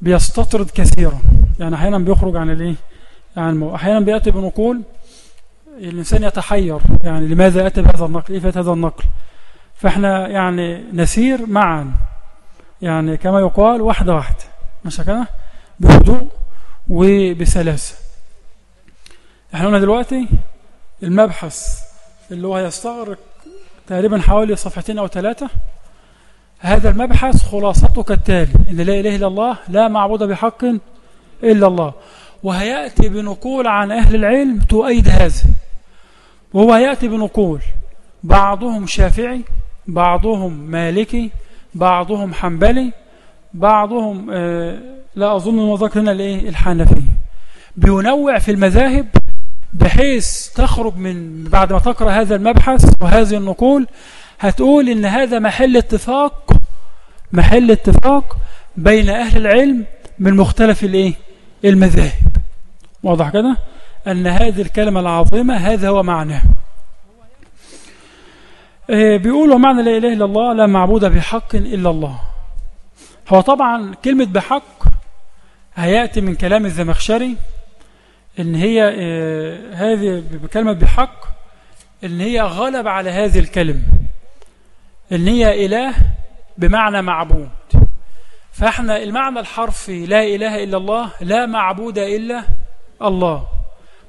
بيستطرد كثيرا. يعني أحيانا بيخرج عن الإيه؟ يعني أحيانا بيأتي بنقول الإنسان يتحير. يعني لماذا أتى بهذا النقل؟ إيه هذا النقل؟ فإحنا يعني نسير معا. يعني كما يقال واحدة واحدة. مش كده بهدوء وبسلاسة. إحنا قلنا دلوقتي المبحث اللي هو هيستغرق تقريبا حوالي صفحتين أو ثلاثة هذا المبحث خلاصته كالتالي إن لا إله إلا الله لا معبود بحق إلا الله. وهيأتي بنقول عن أهل العلم تؤيد هذا. وهو يأتي بنقول بعضهم شافعي بعضهم مالكي بعضهم حنبلي بعضهم آه لا أظن مذكر هنا الإيه؟ الحنفي بينوع في المذاهب بحيث تخرج من بعد ما تقرأ هذا المبحث وهذه النقول هتقول إن هذا محل اتفاق محل اتفاق بين أهل العلم من مختلف الإيه؟ المذاهب. واضح كده؟ أن هذه الكلمة العظيمة هذا هو معناه. آه، بيقولوا معنى لا إله إلا الله لا معبود بحق إلا الله. هو طبعا كلمة بحق هيأتي من كلام الزمخشري إن هي آه، هذه بكلمة بحق إن هي غلب على هذه الكلمة إن هي إله بمعنى معبود. فإحنا المعنى الحرفي لا إله إلا الله لا معبود إلا الله.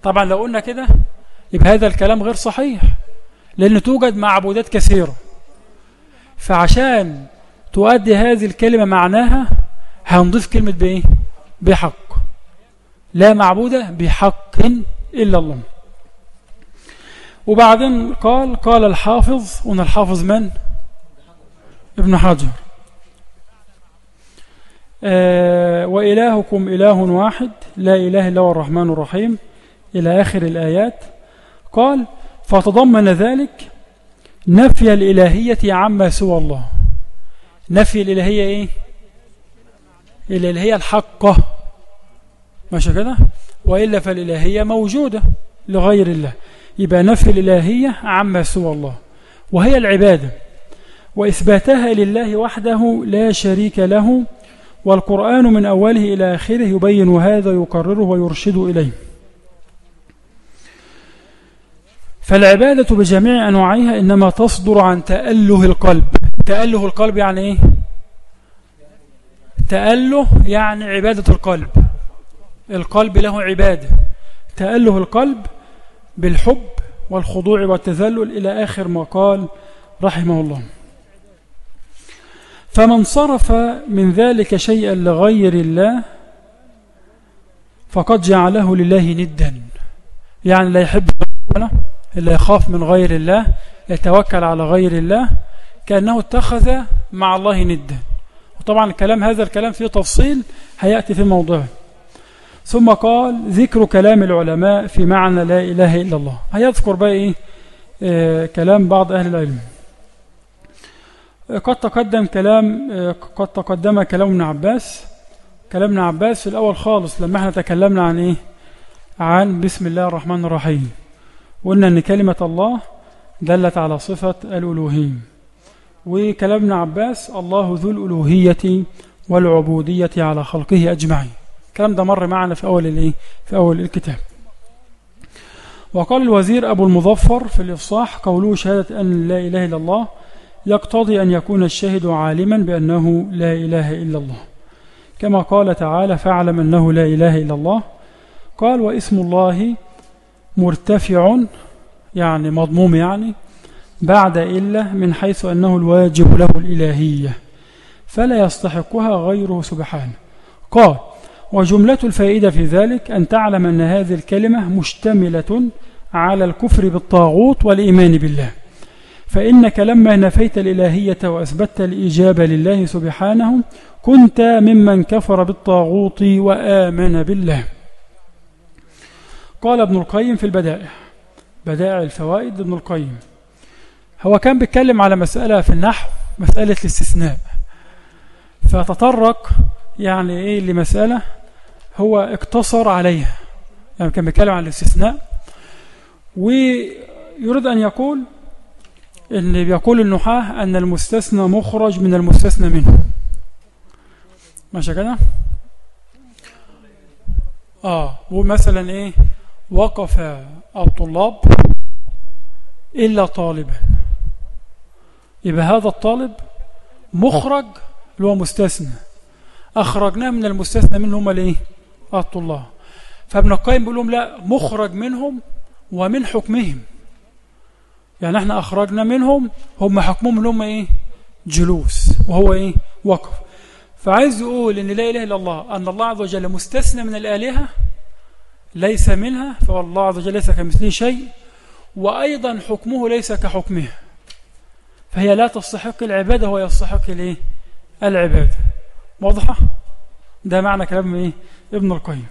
طبعا لو قلنا كده يبقى هذا الكلام غير صحيح. لأن توجد معبودات كثيرة. فعشان تؤدي هذه الكلمة معناها هنضيف كلمة بإيه؟ بحق. لا معبود بحق إلا الله. وبعدين قال قال الحافظ وأن الحافظ من؟ ابن حجر. آه وإلهكم إله واحد لا إله إلا هو الرحمن الرحيم إلى آخر الآيات. قال فتضمن ذلك نفي الإلهية عما سوى الله. نفي الإلهية إيه؟ الإلهية الحقة. ماشي كده؟ وإلا فالإلهية موجودة لغير الله. يبقى نفي الإلهية عما سوى الله. وهي العبادة. وإثباتها لله وحده لا شريك له. والقرآن من أوله إلى آخره يبين هذا يقرره ويرشد إليه. فالعبادة بجميع أنواعها إنما تصدر عن تأله القلب. تأله القلب يعني إيه؟ تأله يعني عبادة القلب. القلب له عبادة. تأله القلب بالحب والخضوع والتذلل إلى آخر ما قال رحمه الله. فمن صرف من ذلك شيئا لغير الله فقد جعله لله ندا. يعني لا يحب ربنا اللي يخاف من غير الله يتوكل على غير الله كأنه اتخذ مع الله ندا. وطبعا الكلام هذا الكلام فيه تفصيل هيأتي في موضوعه ثم قال ذكر كلام العلماء في معنى لا إله إلا الله. هيذكر بقى إيه؟ آه كلام بعض أهل العلم. قد تقدم كلام آه قد تقدم كلام ابن عباس. كلام ابن عباس في الأول خالص لما إحنا تكلمنا عن إيه؟ عن بسم الله الرحمن الرحيم. قلنا أن كلمة الله دلت على صفة الألوهية. وكلام ابن عباس الله ذو الألوهية والعبودية على خلقه أجمعين. الكلام ده مر معنا في أول الإيه؟ في أول الكتاب. وقال الوزير أبو المظفر في الإفصاح قوله شهادة أن لا إله إلا الله يقتضي أن يكون الشاهد عالما بأنه لا إله إلا الله. كما قال تعالى فاعلم أنه لا إله إلا الله. قال واسم الله مرتفع يعني مضموم يعني بعد إلا من حيث أنه الواجب له الإلهية فلا يستحقها غيره سبحانه. قال وجملة الفائدة في ذلك أن تعلم أن هذه الكلمة مشتملة على الكفر بالطاغوت والإيمان بالله. فإنك لما نفيت الإلهية وأثبتت الإجابة لله سبحانه كنت ممن كفر بالطاغوت وآمن بالله. قال ابن القيم في البدائع بدائع الفوائد ابن القيم. هو كان بيتكلم على مسألة في النحو مسألة الاستثناء. فتطرق يعني إيه لمسألة هو اقتصر عليها. يعني كان بيتكلم عن الاستثناء. ويريد أن يقول إن بيقول النحاة أن المستثنى مخرج من المستثنى منه. ماشي كده؟ آه ومثلا إيه؟ وقف الطلاب إلا طالبا. يبقى هذا الطالب مخرج اللي هو مستثنى أخرجناه من المستثنى منهم هم الايه الطلاب. فابن القيم بيقول لهم لا مخرج منهم ومن حكمهم. يعني إحنا أخرجنا منهم هم حكمهم اللي هم إيه؟ جلوس وهو إيه؟ وقف. فعايز يقول إن لا إله إلا الله أن الله عز وجل مستثنى من الآلهة ليس منها فالله عز وجل ليس كمثله شيء وأيضا حكمه ليس كحكمه. فهي لا تستحق العبادة هو يستحق الإيه؟ العبادة. واضحة؟ ده معنى كلام إيه؟ ابن القيم.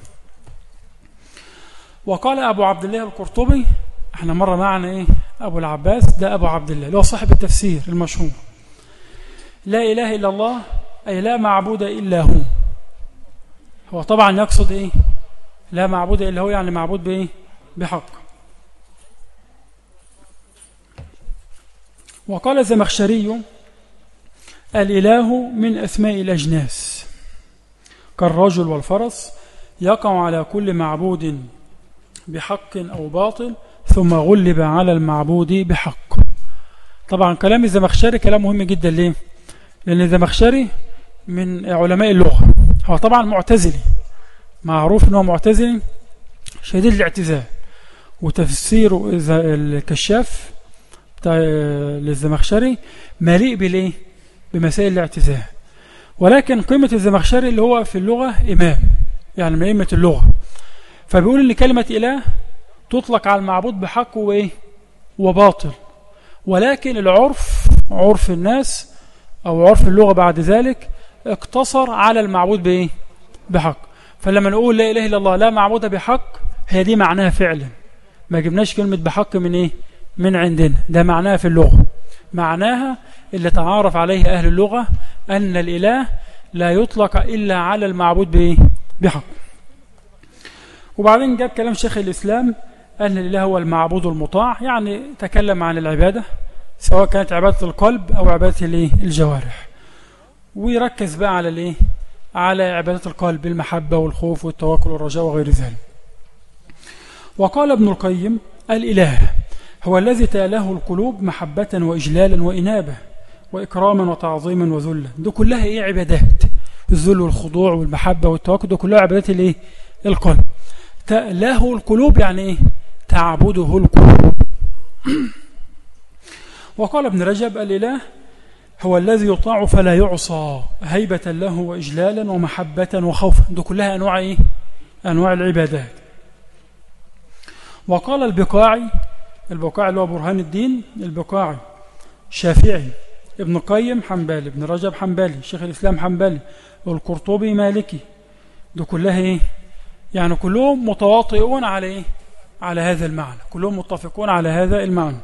وقال أبو عبد الله القرطبي إحنا مرة معنا إيه؟ أبو العباس ده أبو عبد الله اللي هو صاحب التفسير المشهور. لا إله إلا الله أي لا معبود إلا هو. هو طبعا يقصد إيه؟ لا معبود إلا هو يعني معبود بإيه؟ بحق. وقال الزمخشري الإله من أسماء الأجناس. كالرجل والفرس يقع على كل معبود بحق أو باطل ثم غلب على المعبود بحق. طبعا كلام الزمخشري كلام مهم جدا. ليه؟ لأن الزمخشري من علماء اللغة. هو طبعا معتزلي. معروف أنه معتزلي شديد الاعتزال. وتفسير الكشاف للزمخشري مليء بالإيه؟ بمسائل الاعتزال. ولكن قيمة الزمخشري اللي هو في اللغة إمام يعني من أئمة اللغة. فبيقول إن كلمة إله تطلق على المعبود بحق وإيه؟ وباطل. ولكن العرف عرف الناس أو عرف اللغة بعد ذلك اقتصر على المعبود بإيه؟ بحق. فلما نقول لا إله إلا الله لا معبود بحق هي دي معناها فعلا ما جبناش كلمة بحق من إيه؟ من عندنا. ده معناها في اللغة. معناها اللي تعارف عليه أهل اللغة أن الإله لا يطلق إلا على المعبود بإيه؟ بحق. وبعدين جاب كلام شيخ الإسلام أن الإله هو المعبود المطاع يعني تكلم عن العبادة سواء كانت عبادة القلب أو عبادة الجوارح. ويركز بقى على الإيه؟ على عبادة القلب المحبة والخوف والتوكل والرجاء وغير ذلك. وقال ابن القيم الإله هو الذي تاله القلوب محبة وإجلالا وإنابة وإكراما وتعظيما وذلا. ده كلها إيه عبادات؟ الذل والخضوع والمحبة والتوكل ده كلها عبادات الإيه؟ القلب. تأله القلوب يعني إيه؟ تعبده القلوب. (clears throat) وقال ابن رجب الإله هو الذي يطاع فلا يعصى هيبة له وإجلالا ومحبة وخوفا ده كلها أنواع إيه؟ أنواع العبادات وقال البقاعي البقاعي اللي هو برهان الدين البقاعي شافعي ابن قيم حنبالي ابن رجب حنبالي شيخ الإسلام حنبالي والقرطبي مالكي ده كلها إيه؟ يعني كلهم متواطئون على إيه؟ على هذا المعنى كلهم متفقون على هذا المعنى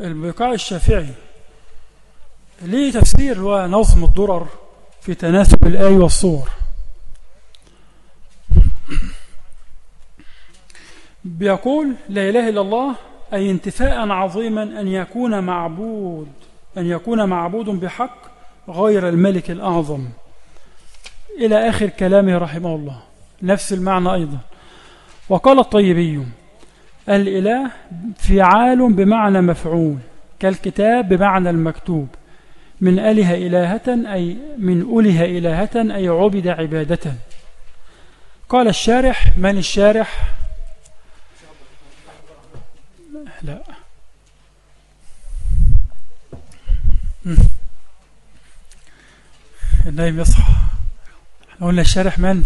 البقاع الشافعي. ليه تفسير هو نظم الضرر في تناسب الآي والصور؟ بيقول لا إله إلا الله أي انتفاء عظيما أن يكون معبود أن يكون معبود بحق غير الملك الأعظم. إلى آخر كلامه رحمه الله. نفس المعنى أيضا. وقال الطيبي الإله فعال بمعنى مفعول كالكتاب بمعنى المكتوب. من أله إلهة أي من أله إلهة أي عبد عبادة. قال الشارح من الشارح؟ لا. النايم يصحى. قلنا الشارح من؟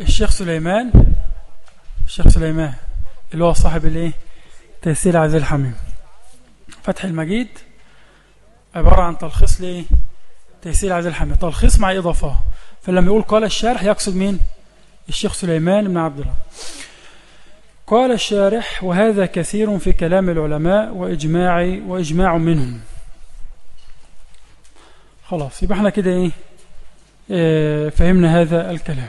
الشيخ سليمان الشيخ سليمان اللي هو صاحب الايه؟ تيسير عزيز الحميم. فتح المجيد عبارة عن تلخيص لايه تيسير عزيز الحميم. تلخيص مع إضافة. فلما يقول قال الشارح يقصد مين؟ الشيخ سليمان بن عبد الله. قال الشارح وهذا كثير في كلام العلماء وإجماع, وإجماع منهم. خلاص يبقى إحنا كده إيه؟ آه فهمنا هذا الكلام.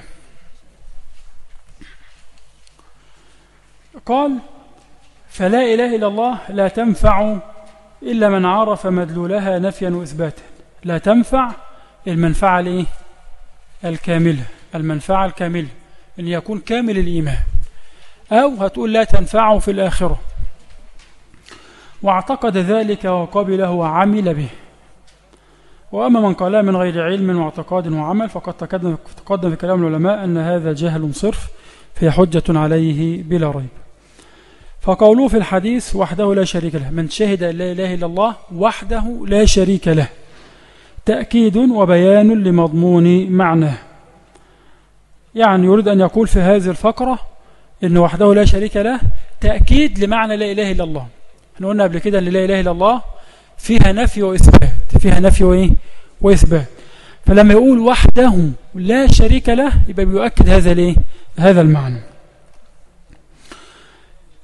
قال فلا إله إلا الله لا تنفع إلا من عرف مدلولها نفيا وإثباتا. لا تنفع المنفعة الإيه؟ الكاملة المنفعة الكاملة أن يكون كامل الإيمان. أو هتقول لا تنفعه في الآخرة. واعتقد ذلك وقبله وعمل به. وأما من قال من غير علم واعتقاد وعمل فقد تقدم في كلام العلماء أن هذا جهل صرف فهي حجة عليه بلا ريب. فقوله في الحديث وحده لا شريك له من شهد لا إله إلا الله وحده لا شريك له. تأكيد وبيان لمضمون معناه. يعني يريد أن يقول في هذه الفقرة إن وحده لا شريك له تأكيد لمعنى لا إله إلا الله. إحنا قلنا قبل كده أن لا إله إلا الله فيها نفي وإثبات. فيها نفي وإيه؟ وإثبات. فلما يقول وحده لا شريك له يبقى بيؤكد هذا ليه هذا المعنى.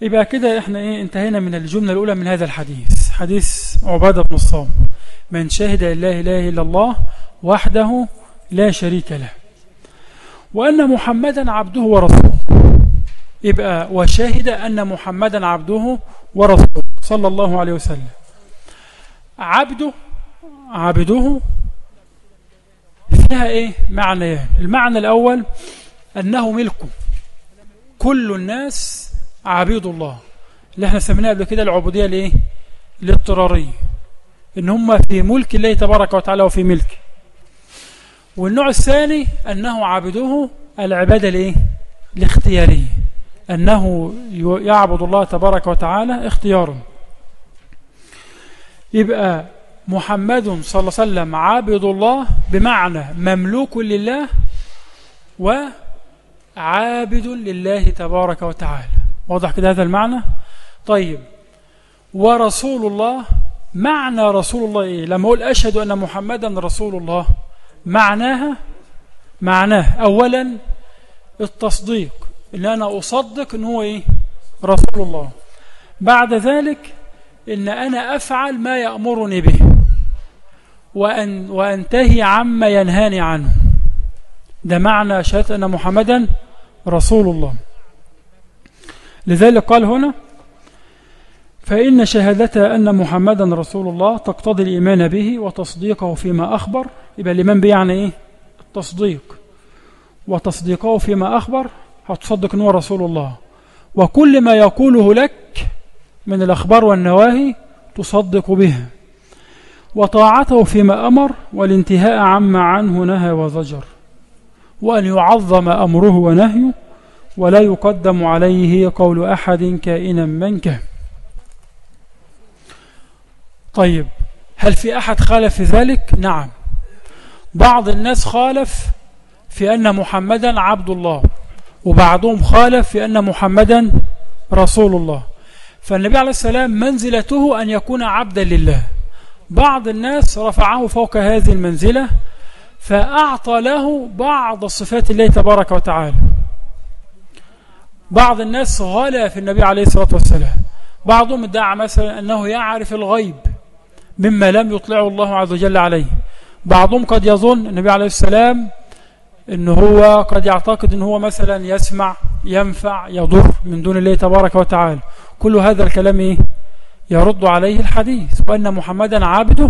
يبقى كده إحنا إيه انتهينا من الجملة الأولى من هذا الحديث. حديث عبادة بن الصام من شهد أن لا إله إلا الله وحده لا شريك له. وأن محمدا عبده ورسوله. يبقى وشهد أن محمدا عبده ورسوله. صلى الله عليه وسلم. عبده عبده فيها إيه؟ معنى المعنى الأول أنه ملكه. كل الناس عبيد الله اللي إحنا سميناها قبل كده العبودية الايه الاضطرارية إن هم في ملك الله تبارك وتعالى وفي ملكه والنوع الثاني أنه عبده العبادة الايه الاختيارية أنه يعبد الله تبارك وتعالى اختيارا. يبقى محمد صلى الله عليه وسلم عابد الله بمعنى مملوك لله وعابد لله تبارك وتعالى. واضح كده هذا المعنى؟ طيب. ورسول الله معنى رسول الله إيه؟ لما أقول أشهد أن محمدا رسول الله معناها؟ معناه. أولا التصديق إن أنا أصدق أن هو إيه؟ رسول الله بعد ذلك إن أنا أفعل ما يأمرني به وأن وأنتهي عما ينهاني عنه. ده معنى شهادة أن محمدا رسول الله لذلك قال هنا فإن شهادة أن محمدا رسول الله تقتضي الإيمان به وتصديقه فيما أخبر يبقى الإيمان به يعني إيه؟ التصديق. وتصديقه فيما أخبر هتصدق أنه رسول الله. وكل ما يقوله لك من الأخبار والنواهي تصدق بها وطاعته فيما أمر والانتهاء عما عنه نهى وزجر. وأن يعظم أمره ونهيه ولا يقدم عليه قول أحد كائنا من كان طيب هل في أحد خالف في ذلك؟ نعم. بعض الناس خالف في أن محمدا عبد الله وبعضهم خالف في أن محمدا رسول الله. فالنبي عليه السلام منزلته أن يكون عبدا لله. بعض الناس رفعه فوق هذه المنزلة فأعطى له بعض الصفات الله تبارك وتعالى. بعض الناس غلا في النبي عليه الصلاة والسلام. بعضهم ادعى مثلا أنه يعرف الغيب مما لم يطلعه الله عز وجل عليه. بعضهم قد يظن النبي عليه السلام أنه هو قد يعتقد أنه هو مثلا يسمع ينفع يضر من دون الله تبارك وتعالى. كل هذا الكلام إيه؟ يرد عليه الحديث. وأن محمدا عبده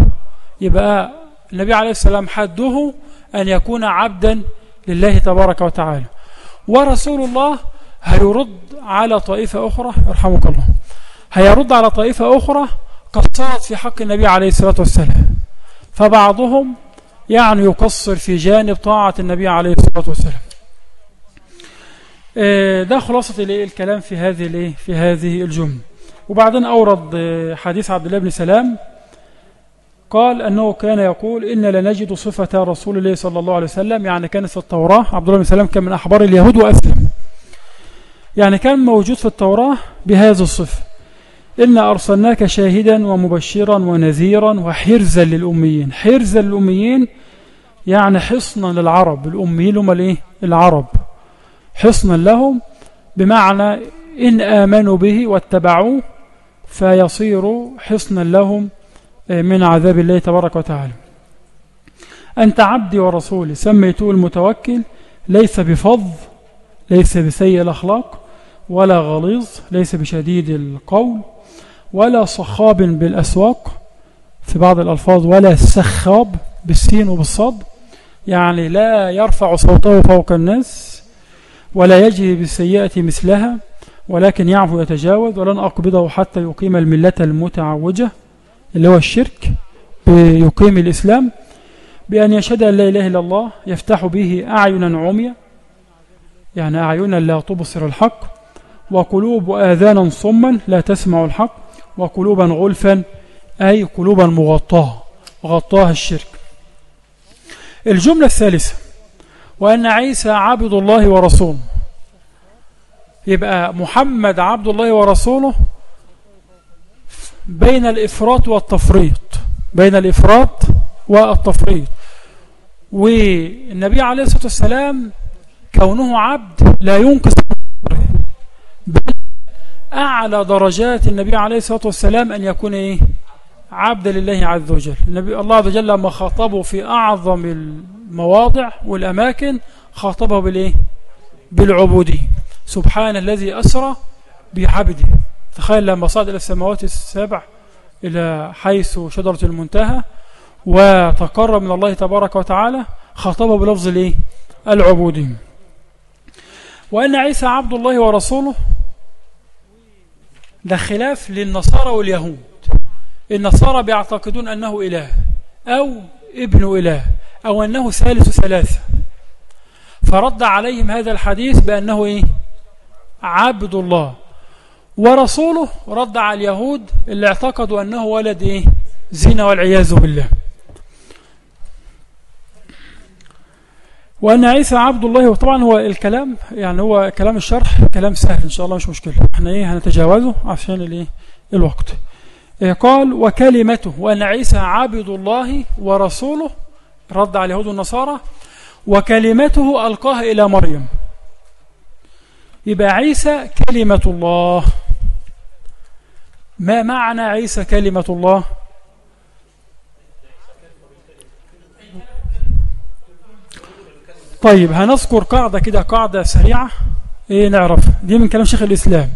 يبقى النبي عليه السلام حده أن يكون عبدا لله تبارك وتعالى. ورسول الله هيرد على طائفة أخرى؟ يرحمك الله. هيرد على طائفة أخرى قصرت في حق النبي عليه الصلاة والسلام. فبعضهم يعني يقصر في جانب طاعة النبي عليه الصلاة والسلام. آه، ده خلاصة الكلام في هذه في هذه الجملة. وبعدين أورد آه، حديث عبد الله بن سلام. قال أنه كان يقول إن لنجد صفة رسول الله صلى الله عليه وسلم يعني كانت في التوراة. عبد الله بن سلام كان من أحبار اليهود وأسلم. يعني كان موجود في التوراة بهذا الصفة إنا أرسلناك شاهدا ومبشرا ونذيرا وحرزا للأميين. حرزا للأميين يعني حصنا للعرب. الأميين هم الإيه؟ العرب. حصنا لهم بمعنى إن آمنوا به واتبعوه فيصير حصنا لهم من عذاب الله تبارك وتعالى. أنت عبدي ورسولي سميته المتوكل ليس بفظ ليس بسيء الأخلاق. ولا غليظ ليس بشديد القول ولا صخاب بالأسواق في بعض الألفاظ ولا سخاب بالسين وبالصاد يعني لا يرفع صوته فوق الناس ولا يجري بالسيئة مثلها ولكن يعفو يتجاوز ولن أقبضه حتى يقيم الملة المتعوجة اللي هو الشرك بيقيم الإسلام بأن يشهد أن لا إله إلا الله يفتح به أعينا عمية يعني أعينا لا تبصر الحق وقلوب آذانا صما لا تسمع الحق وقلوبا غلفا أي قلوبا مغطاة غطاها الشرك. الجملة الثالثة وأن عيسى عبد الله ورسوله. يبقى محمد عبد الله ورسوله بين الإفراط والتفريط بين الإفراط والتفريط. والنبي عليه الصلاة والسلام كونه عبد لا ينقص بل أعلى درجات النبي عليه الصلاة والسلام أن يكون إيه؟ عبد لله عز وجل. النبي الله عز وجل لما خاطبه في أعظم المواضع والأماكن خاطبه بالإيه؟ بالعبودية. سبحان الذي أسرى بعبده. تخيل لما صعد إلى السماوات السبع إلى حيث شجرة المنتهى وتقرب من الله تبارك وتعالى خاطبه بلفظ الإيه؟ العبودية. وأن عيسى عبد الله ورسوله ده خلاف للنصارى واليهود النصارى بيعتقدون أنه إله أو ابن إله أو أنه ثالث ثلاثة فرد عليهم هذا الحديث بأنه إيه؟ عبد الله ورسوله رد على اليهود اللي اعتقدوا أنه ولد إيه؟ زنا والعياذ بالله وأن عيسى عبد الله وطبعا هو الكلام يعني هو كلام الشرح كلام سهل إن شاء الله مش مشكلة. إحنا إيه هنتجاوزه عشان الإيه الوقت. إيه قال وكلمته وأن عيسى عبد الله ورسوله رد على اليهود والنصارى وكلمته ألقاها إلى مريم. يبقى عيسى كلمة الله. ما معنى عيسى كلمة الله؟ طيب هنذكر قاعدة كده قاعدة سريعة. إيه نعرف؟ دي من كلام شيخ الإسلام.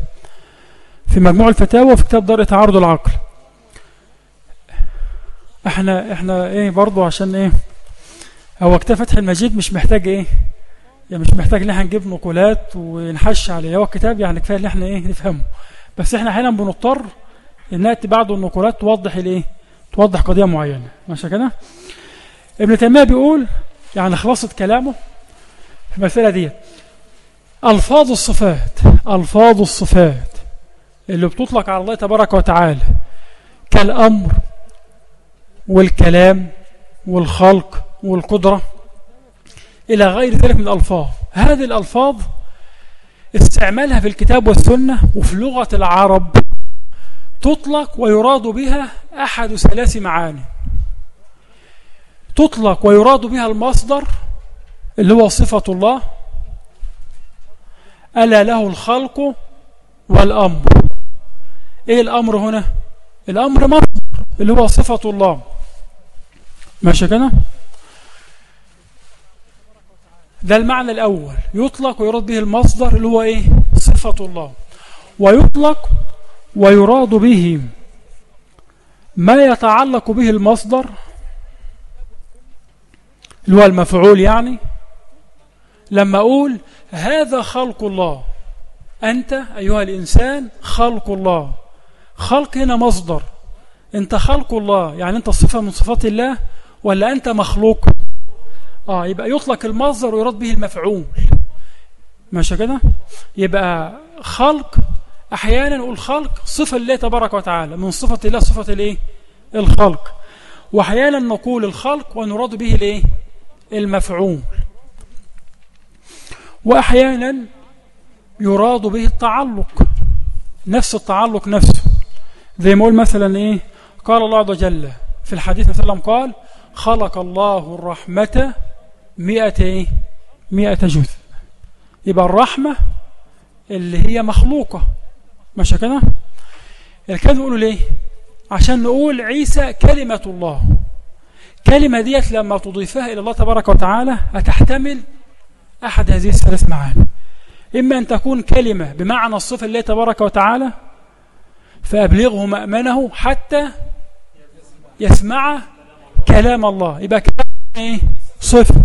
في مجموع الفتاوى في كتاب دار تعارض العقل. إحنا إحنا إيه برضو عشان إيه هو كتاب فتح المجيد مش محتاج إيه يعني مش محتاج إن إحنا نجيب نقولات ونحش عليه. هو الكتاب يعني كفاية إن إحنا إيه نفهمه. بس إحنا أحيانا بنضطر إن نأتي بعض النقولات توضح الإيه توضح قضية معينة. ماشي كده؟ ابن تيمية بيقول يعني خلاصه كلامه. في المسألة دي. ألفاظ الصفات ألفاظ الصفات اللي بتطلق على الله تبارك وتعالى كالأمر والكلام والخلق والقدرة إلى غير ذلك من الألفاظ. هذه الألفاظ استعمالها في الكتاب والسنة وفي لغة العرب تطلق ويراد بها أحد ثلاث معاني. تطلق ويراد بها المصدر اللي هو صفة الله. ألا له الخلق والأمر. إيه الأمر هنا؟ الأمر مصدر اللي هو صفة الله. ماشي كده؟ ده المعنى الأول. يطلق ويراد به المصدر اللي هو إيه؟ صفة الله. ويطلق ويراد به ما يتعلق به المصدر اللي هو المفعول يعني. لما أقول هذا خلق الله. أنت أيها الإنسان خلق الله. خلق هنا مصدر. أنت خلق الله. يعني أنت صفة من صفات الله ولا أنت مخلوق؟ آه يبقى يطلق المصدر ويراد به المفعول. ماشي كده؟ يبقى خلق أحيانا نقول خلق صفة لله تبارك وتعالى. من صفة الله صفة الإيه؟ الخلق. وأحيانا نقول الخلق ونراد به الإيه؟ المفعول. وأحيانا يراد به التعلق نفس التعلق نفسه. زي ما يقول مثلا إيه؟ قال الله عز وجل في الحديث مثلا قال خلق الله الرحمة مئة إيه؟ مئة جزء. يبقى الرحمة اللي هي مخلوقة. ماشي كده؟ الكلام نقوله ليه؟ عشان نقول عيسى كلمة الله. كلمة ديت لما تضيفها إلى الله تبارك وتعالى هتحتمل أحد هذه الثلاث معاني. إما أن تكون كلمة بمعنى الصفة الله تبارك وتعالى فأبلغه مأمنه حتى يسمع كلام الله. يبقى كلام إيه؟ صفة.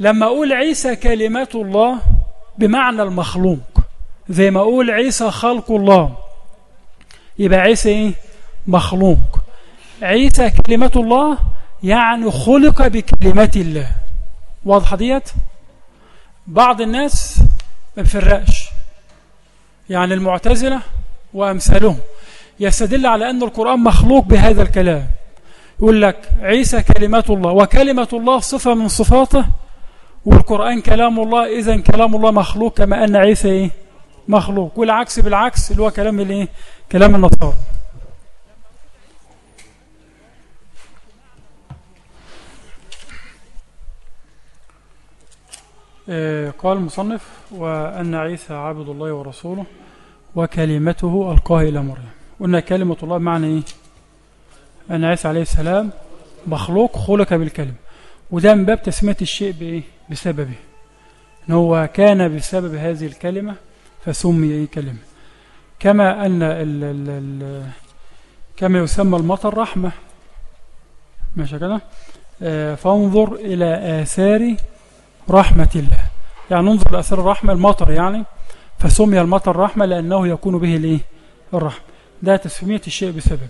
لما أقول عيسى كلمة الله بمعنى المخلوق زي ما أقول عيسى خلق الله يبقى عيسى إيه؟ مخلوق. عيسى كلمة الله يعني خلق بكلمة الله. واضحة ديت؟ بعض الناس ما بفرقش. يعني المعتزلة وأمثالهم. يستدل على أن القرآن مخلوق بهذا الكلام. يقول لك عيسى كلمة الله وكلمة الله صفة من صفاته والقرآن كلام الله إذا كلام الله مخلوق كما أن عيسى إيه؟ مخلوق. والعكس بالعكس اللي هو كلام الإيه؟ كلام النصارى. قال المصنف وأن عيسى عبد الله ورسوله وكلمته ألقاه إلى مريم. قلنا كلمة الله بمعنى إيه؟ أن عيسى عليه السلام مخلوق خلق بالكلمة. وده من باب تسمية الشيء بإيه؟ بسببه. إن هو كان بسبب هذه الكلمة فسمي أي كلمة. كما أن ال ال ال كما يسمى المطر رحمة. ماشي كده آه، فانظر إلى آثار رحمة الله. يعني ننظر لأثار الرحمة المطر يعني فسمي المطر رحمة لأنه يكون به الإيه؟ الرحمة. ده تسمية الشيء بسببه.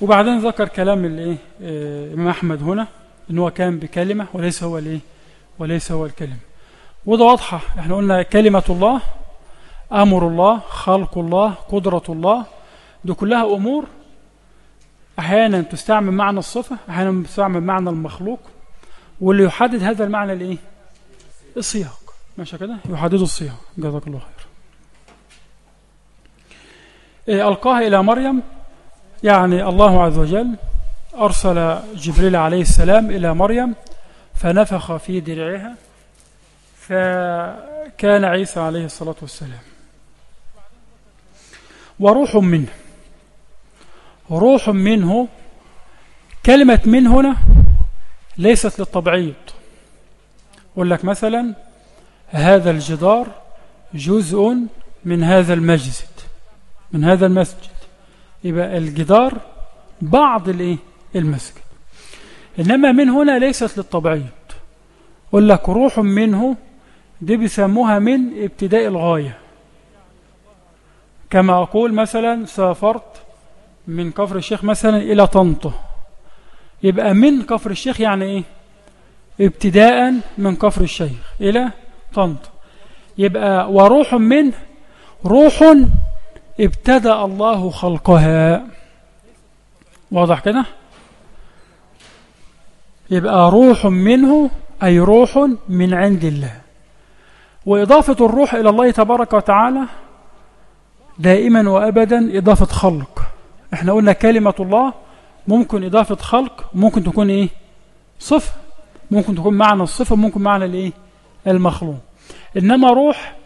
وبعدين ذكر كلام الإيه؟ آه، إمام أحمد هنا إن هو كان بكلمة وليس هو الإيه؟ وليس هو الكلمة. وده واضحة. إحنا قلنا كلمة الله أمر الله خلق الله قدرة الله. دي كلها أمور أحيانا تستعمل معنى الصفة أحيانا تستعمل معنى المخلوق. واللي يحدد هذا المعنى الايه السياق. ماشي كده؟ يحدد السياق. جزاك الله خير. إيه ألقاها إلى مريم. يعني الله عز وجل أرسل جبريل عليه السلام إلى مريم فنفخ في درعها فكان عيسى عليه الصلاة والسلام. وروح منه. روح منه كلمة من هنا ليست للتبعيض. يقول لك مثلا هذا الجدار جزء من هذا المسجد من هذا المسجد. يبقى الجدار بعض الإيه؟ المسجد. إنما من هنا ليست للتبعيض. يقول لك روح منه دي بيسموها من ابتداء الغاية. كما أقول مثلا سافرت من كفر الشيخ مثلا إلى طنطا. يبقى من كفر الشيخ يعني إيه؟ ابتداء من كفر الشيخ إلى طنطا يبقى وروح منه روح ابتدأ الله خلقها. واضح كده؟ يبقى روح منه أي روح من عند الله. وإضافة الروح إلى الله تبارك وتعالى دائما وأبدا إضافة خلق. إحنا قلنا كلمة الله ممكن إضافة خلق ممكن تكون إيه؟ صفة. ممكن تكون معنى الصفة ممكن معنى الإيه؟ المخلوق. إنما روح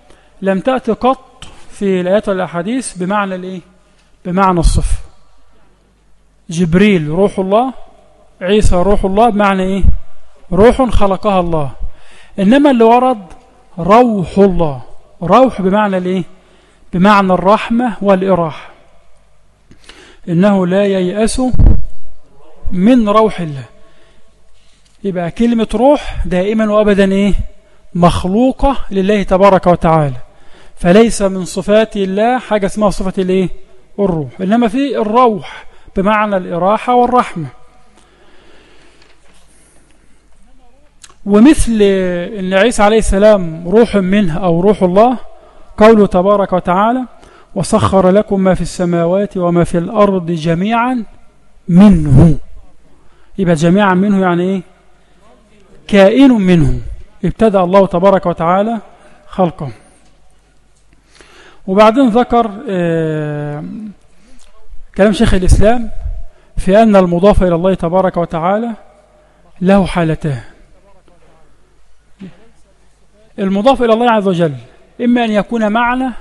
لم تأتي قط في الآيات والأحاديث بمعنى الإيه؟ بمعنى الصفة. جبريل روح الله عيسى روح الله بمعنى إيه؟ روح خلقها الله. إنما اللي ورد روح الله. روح بمعنى الإيه؟ بمعنى الرحمة والإراحة. إنه لا ييأس من روح الله. يبقى كلمة روح دائما وأبدا إيه؟ مخلوقة لله تبارك وتعالى. فليس من صفات الله حاجة اسمها صفة الإيه؟ الروح. إنما في الروح بمعنى الإراحة والرحمة. ومثل أن عيسى عليه السلام روح منه أو روح الله قوله تبارك وتعالى وسخر لكم ما في السماوات وما في الأرض جميعا منه. يبقى جميعا منه يعني إيه؟ كائن منه. ابتدأ الله تبارك وتعالى خلقه. وبعدين ذكر آه، كلام شيخ الإسلام في أن المضاف إلى الله تبارك وتعالى له حالتان. المضاف إلى الله عز وجل إما أن يكون معنى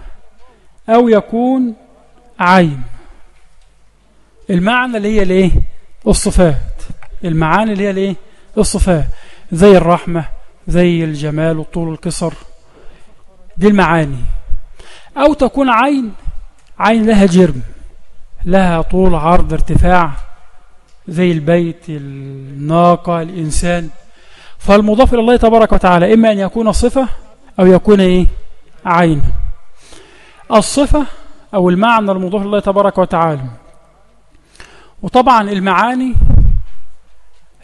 أو يكون عين. المعنى اللي هي الإيه؟ الصفات. المعاني اللي هي الايه؟ الصفات. زي الرحمة زي الجمال والطول والقصر دي المعاني. أو تكون عين عين لها جرم لها طول عرض ارتفاع. زي البيت الناقة الإنسان. فالمضاف إلى الله تبارك وتعالى إما أن يكون صفة أو يكون إيه؟ عين. الصفة أو المعنى المضاف إلى الله تبارك وتعالى. وطبعا المعاني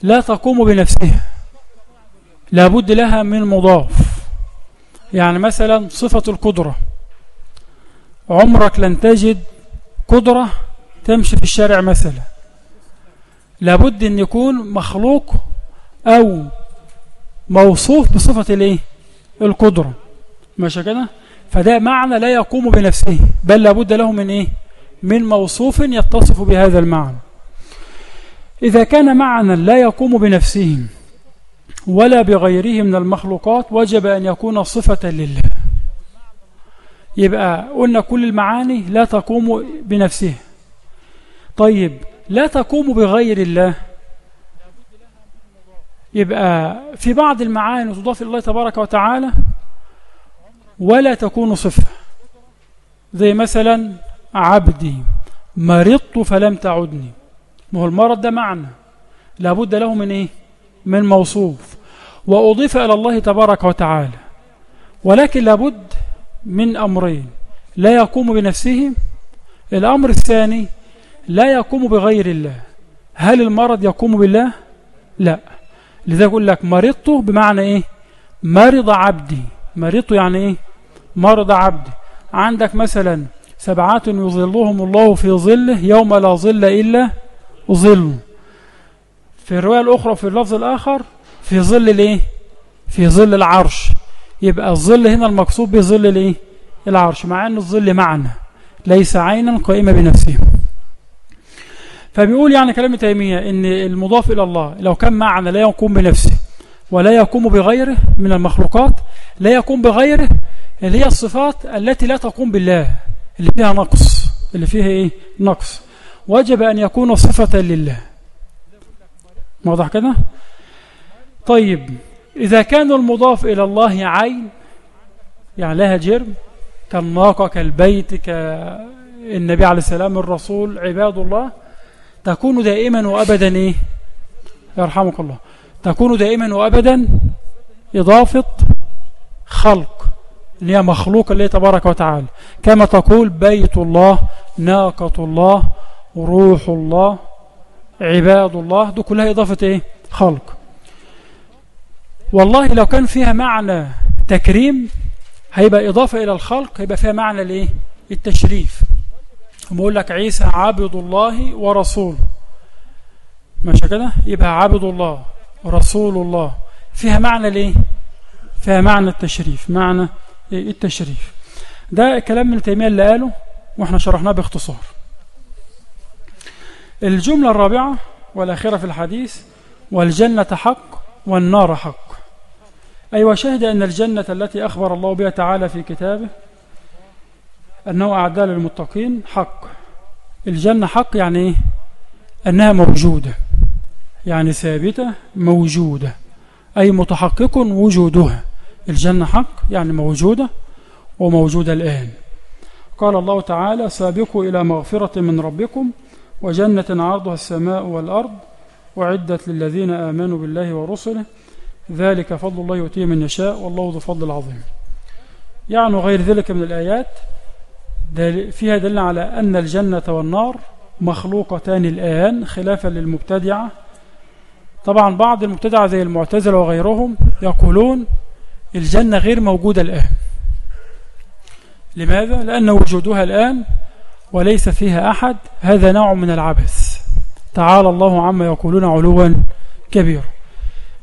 لا تقوم بنفسها. لابد لها من مضاف. يعني مثلا صفة القدرة. عمرك لن تجد قدرة تمشي في الشارع مثلا. لابد أن يكون مخلوق أو موصوف بصفة الإيه؟ القدرة. ماشي كده؟ فده معنى لا يقوم بنفسه بل لابد له من إيه؟ من موصوف يتصف بهذا المعنى. إذا كان معنى لا يقوم بنفسه ولا بغيره من المخلوقات وجب أن يكون صفة لله. يبقى قلنا كل المعاني لا تقوم بنفسها طيب لا تقوم بغير الله. يبقى في بعض المعاني تضاف الله تبارك وتعالى ولا تكون صفة. زي مثلا عبدي مرضت فلم تعدني. ما هو المرض ده معنى لابد له من إيه؟ من موصوف. وأضيف إلى الله تبارك وتعالى. ولكن لابد من أمرين. لا يقوم بنفسه. الأمر الثاني لا يقوم بغير الله. هل المرض يقوم بالله؟ لا. لذا يقول لك مرضت بمعنى إيه؟ مرض عبدي. مرضت يعني إيه؟ مرض عبدي. عندك مثلا سبعات يظلهم الله في ظله يوم لا ظل إلا ظل. في الرواية الأخرى في اللفظ الآخر في ظل الإيه؟ في ظل العرش. يبقى الظل هنا المقصود بظل الإيه؟ العرش مع أن الظل معنى ليس عينا قائمة بنفسه. فبيقول يعني كلام تيمية إن المضاف إلى الله لو كان معنى لا يقوم بنفسه ولا يقوم بغيره من المخلوقات لا يقوم بغيره اللي هي الصفات التي لا تقوم بالله اللي فيها نقص اللي فيها إيه؟ نقص. وجب أن يكون صفة لله. واضح كده؟ طيب إذا كان المضاف إلى الله عين يعني لها جرم كالناقة كالبيت كالنبي عليه السلام الرسول عباد الله تكون دائما وأبدا إيه؟ يرحمك الله. تكون دائما وأبدا إضافة خلق اللي هي مخلوق اللي تبارك وتعالى. كما تقول بيت الله ناقة الله روح الله عباد الله دي كلها إضافة إيه؟ خلق. والله لو كان فيها معنى تكريم هيبقى إضافة إلى الخلق هيبقى فيها معنى الإيه التشريف. بقول لك عيسى عبد الله ورسوله ماشي كده؟ يبقى عبد الله رسول الله. فيها معنى ليه فيها معنى التشريف معنى التشريف. ده كلام من تيمية اللي قاله وإحنا شرحناه باختصار. الجملة الرابعة والأخيرة في الحديث والجنة حق والنار حق. أي أيوة وشهد أن الجنة التي أخبر الله بها تعالى في كتابه أنه أعداء للمتقين حق. الجنة حق يعني إيه؟ أنها موجودة يعني ثابتة موجودة. أي متحقق وجودها. الجنة حق يعني موجودة وموجودة الآن. قال الله تعالى سابقوا إلى مغفرة من ربكم وجنة عرضها السماء والأرض وعدت للذين آمنوا بالله ورسله. ذلك فضل الله يؤتيه من يشاء والله ذو فضل عظيم يعني غير ذلك من الآيات فيها دل على أن الجنة والنار مخلوقتان الآن خلافا للمبتدعة. طبعا بعض المبتدعة زي المعتزلة وغيرهم يقولون الجنة غير موجودة الآن. لماذا؟ لأن وجودها الآن وليس فيها أحد هذا نوع من العبث. تعالى الله عما يقولون علوا كبيرا.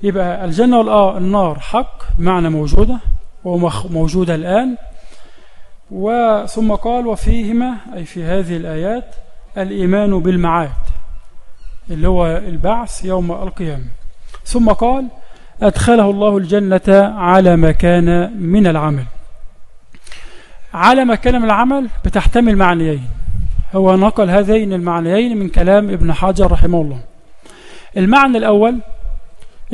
يبقى الجنة والنار حق معنى موجودة وموجودة الآن. وثم قال وفيهما أي في هذه الآيات الإيمان بالمعاد اللي هو البعث يوم القيامة. ثم قال أدخله الله الجنة على ما كان من العمل. على ما كان من العمل بتحتمل معنيين. هو نقل هذين المعنيين من كلام ابن حجر رحمه الله. المعنى الأول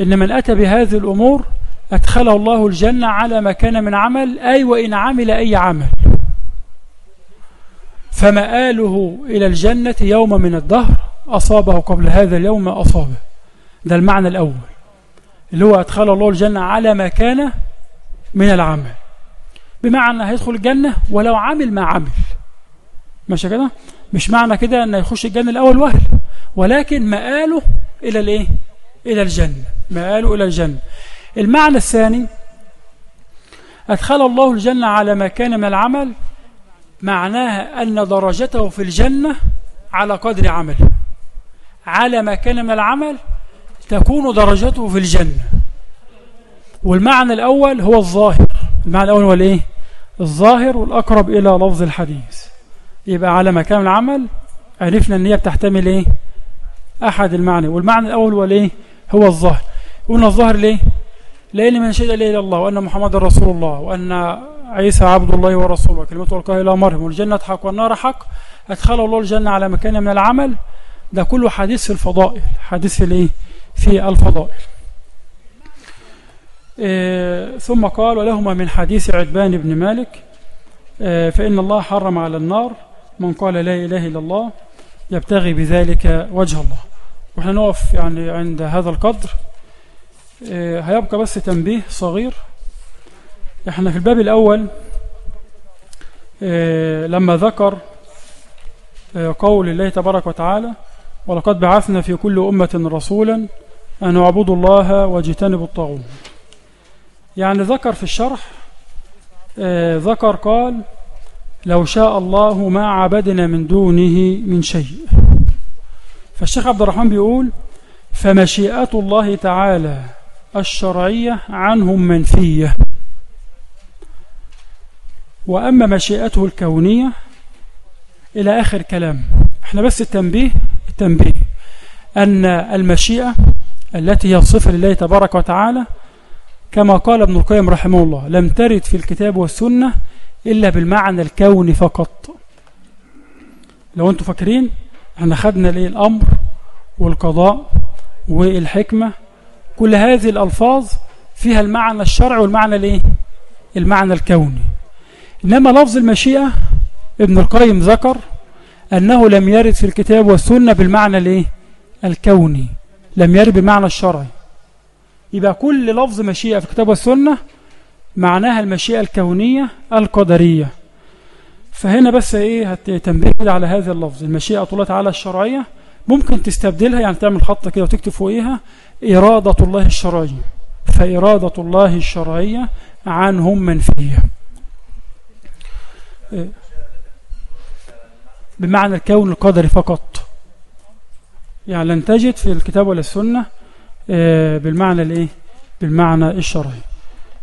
إن من أتى بهذه الأمور أدخله الله الجنة على ما كان من عمل أي وإن عمل أي عمل. فمآله إلى الجنة يوم من الدهر أصابه قبل هذا اليوم ما أصابه. ده المعنى الأول. اللي هو أدخل الله الجنة على ما كان من العمل. بمعنى هيدخل الجنة ولو عمل ما عمل. ماشي كده؟ مش معنى كده أنه يخش الجنة الأول وهل ولكن مآله إلى الإيه؟ إلى الجنة مآله إلى الجنة. المعنى الثاني أدخل الله الجنة على ما كان من العمل معناها أن درجته في الجنة على قدر عمله على ما كان من العمل تكون درجته في الجنة. والمعنى الأول هو الظاهر. المعنى الأول هو الإيه؟ الظاهر والأقرب إلى لفظ الحديث. يبقى على ما كان من العمل عرفنا أن هي بتحتمل إيه؟ أحد المعنى والمعنى الأول هو الإيه؟ هو الظاهر قلنا الظاهر ليه؟ لأن من شهد إلى الله وأن محمد رسول الله وأن عيسى عبد الله ورسوله وكلمته القاه إلى مرهم والجنة حق والنار حق أدخله الله الجنة على مكان من العمل ده كله حديث في الفضائل حديث في الإيه؟ في الفضائل إيه ثم قال ولهما من حديث عتبان بن مالك إيه فإن الله حرم على النار من قال لا إله إلا الله يبتغي بذلك وجه الله. وإحنا نقف يعني عند هذا القدر. إيه هيبقى بس تنبيه صغير. إحنا في الباب الأول إيه لما ذكر إيه قول الله تبارك وتعالى ولقد بعثنا في كل أمة رسولا أن اعبدوا الله واجتنبوا الطاغوت. يعني ذكر في الشرح آه ذكر قال لو شاء الله ما عبدنا من دونه من شيء. فالشيخ عبد الرحمن بيقول فمشيئة الله تعالى الشرعية عنهم منفية. وأما مشيئته الكونية إلى آخر كلام. إحنا بس التنبيه التنبيه. أن المشيئة التي هي الصفة لله تبارك وتعالى كما قال ابن القيم رحمه الله لم ترد في الكتاب والسنة إلا بالمعنى الكوني فقط. لو أنتم فاكرين إحنا خدنا ليه الأمر والقضاء والحكمة؟ كل هذه الألفاظ فيها المعنى الشرعي والمعنى الايه المعنى الكوني. إنما لفظ المشيئة ابن القيم ذكر أنه لم يرد في الكتاب والسنة بالمعنى الايه الكوني. لم يرد بالمعنى الشرعي. يبقى كل لفظ مشيئة في الكتاب والسنة معناها المشيئة الكونية القدرية. فهنا بس إيه هتنبه على هذا اللفظ. المشيئة الله تعالى الشرعية ممكن تستبدلها يعني تعمل خط كده وتكتب فوقيها إرادة الله الشرعية فإرادة الله الشرعية عنهم منفية بمعنى الكون القدري فقط. يعني لن تجد في الكتاب ولا السنة بالمعنى الإيه؟ بالمعنى الشرعي.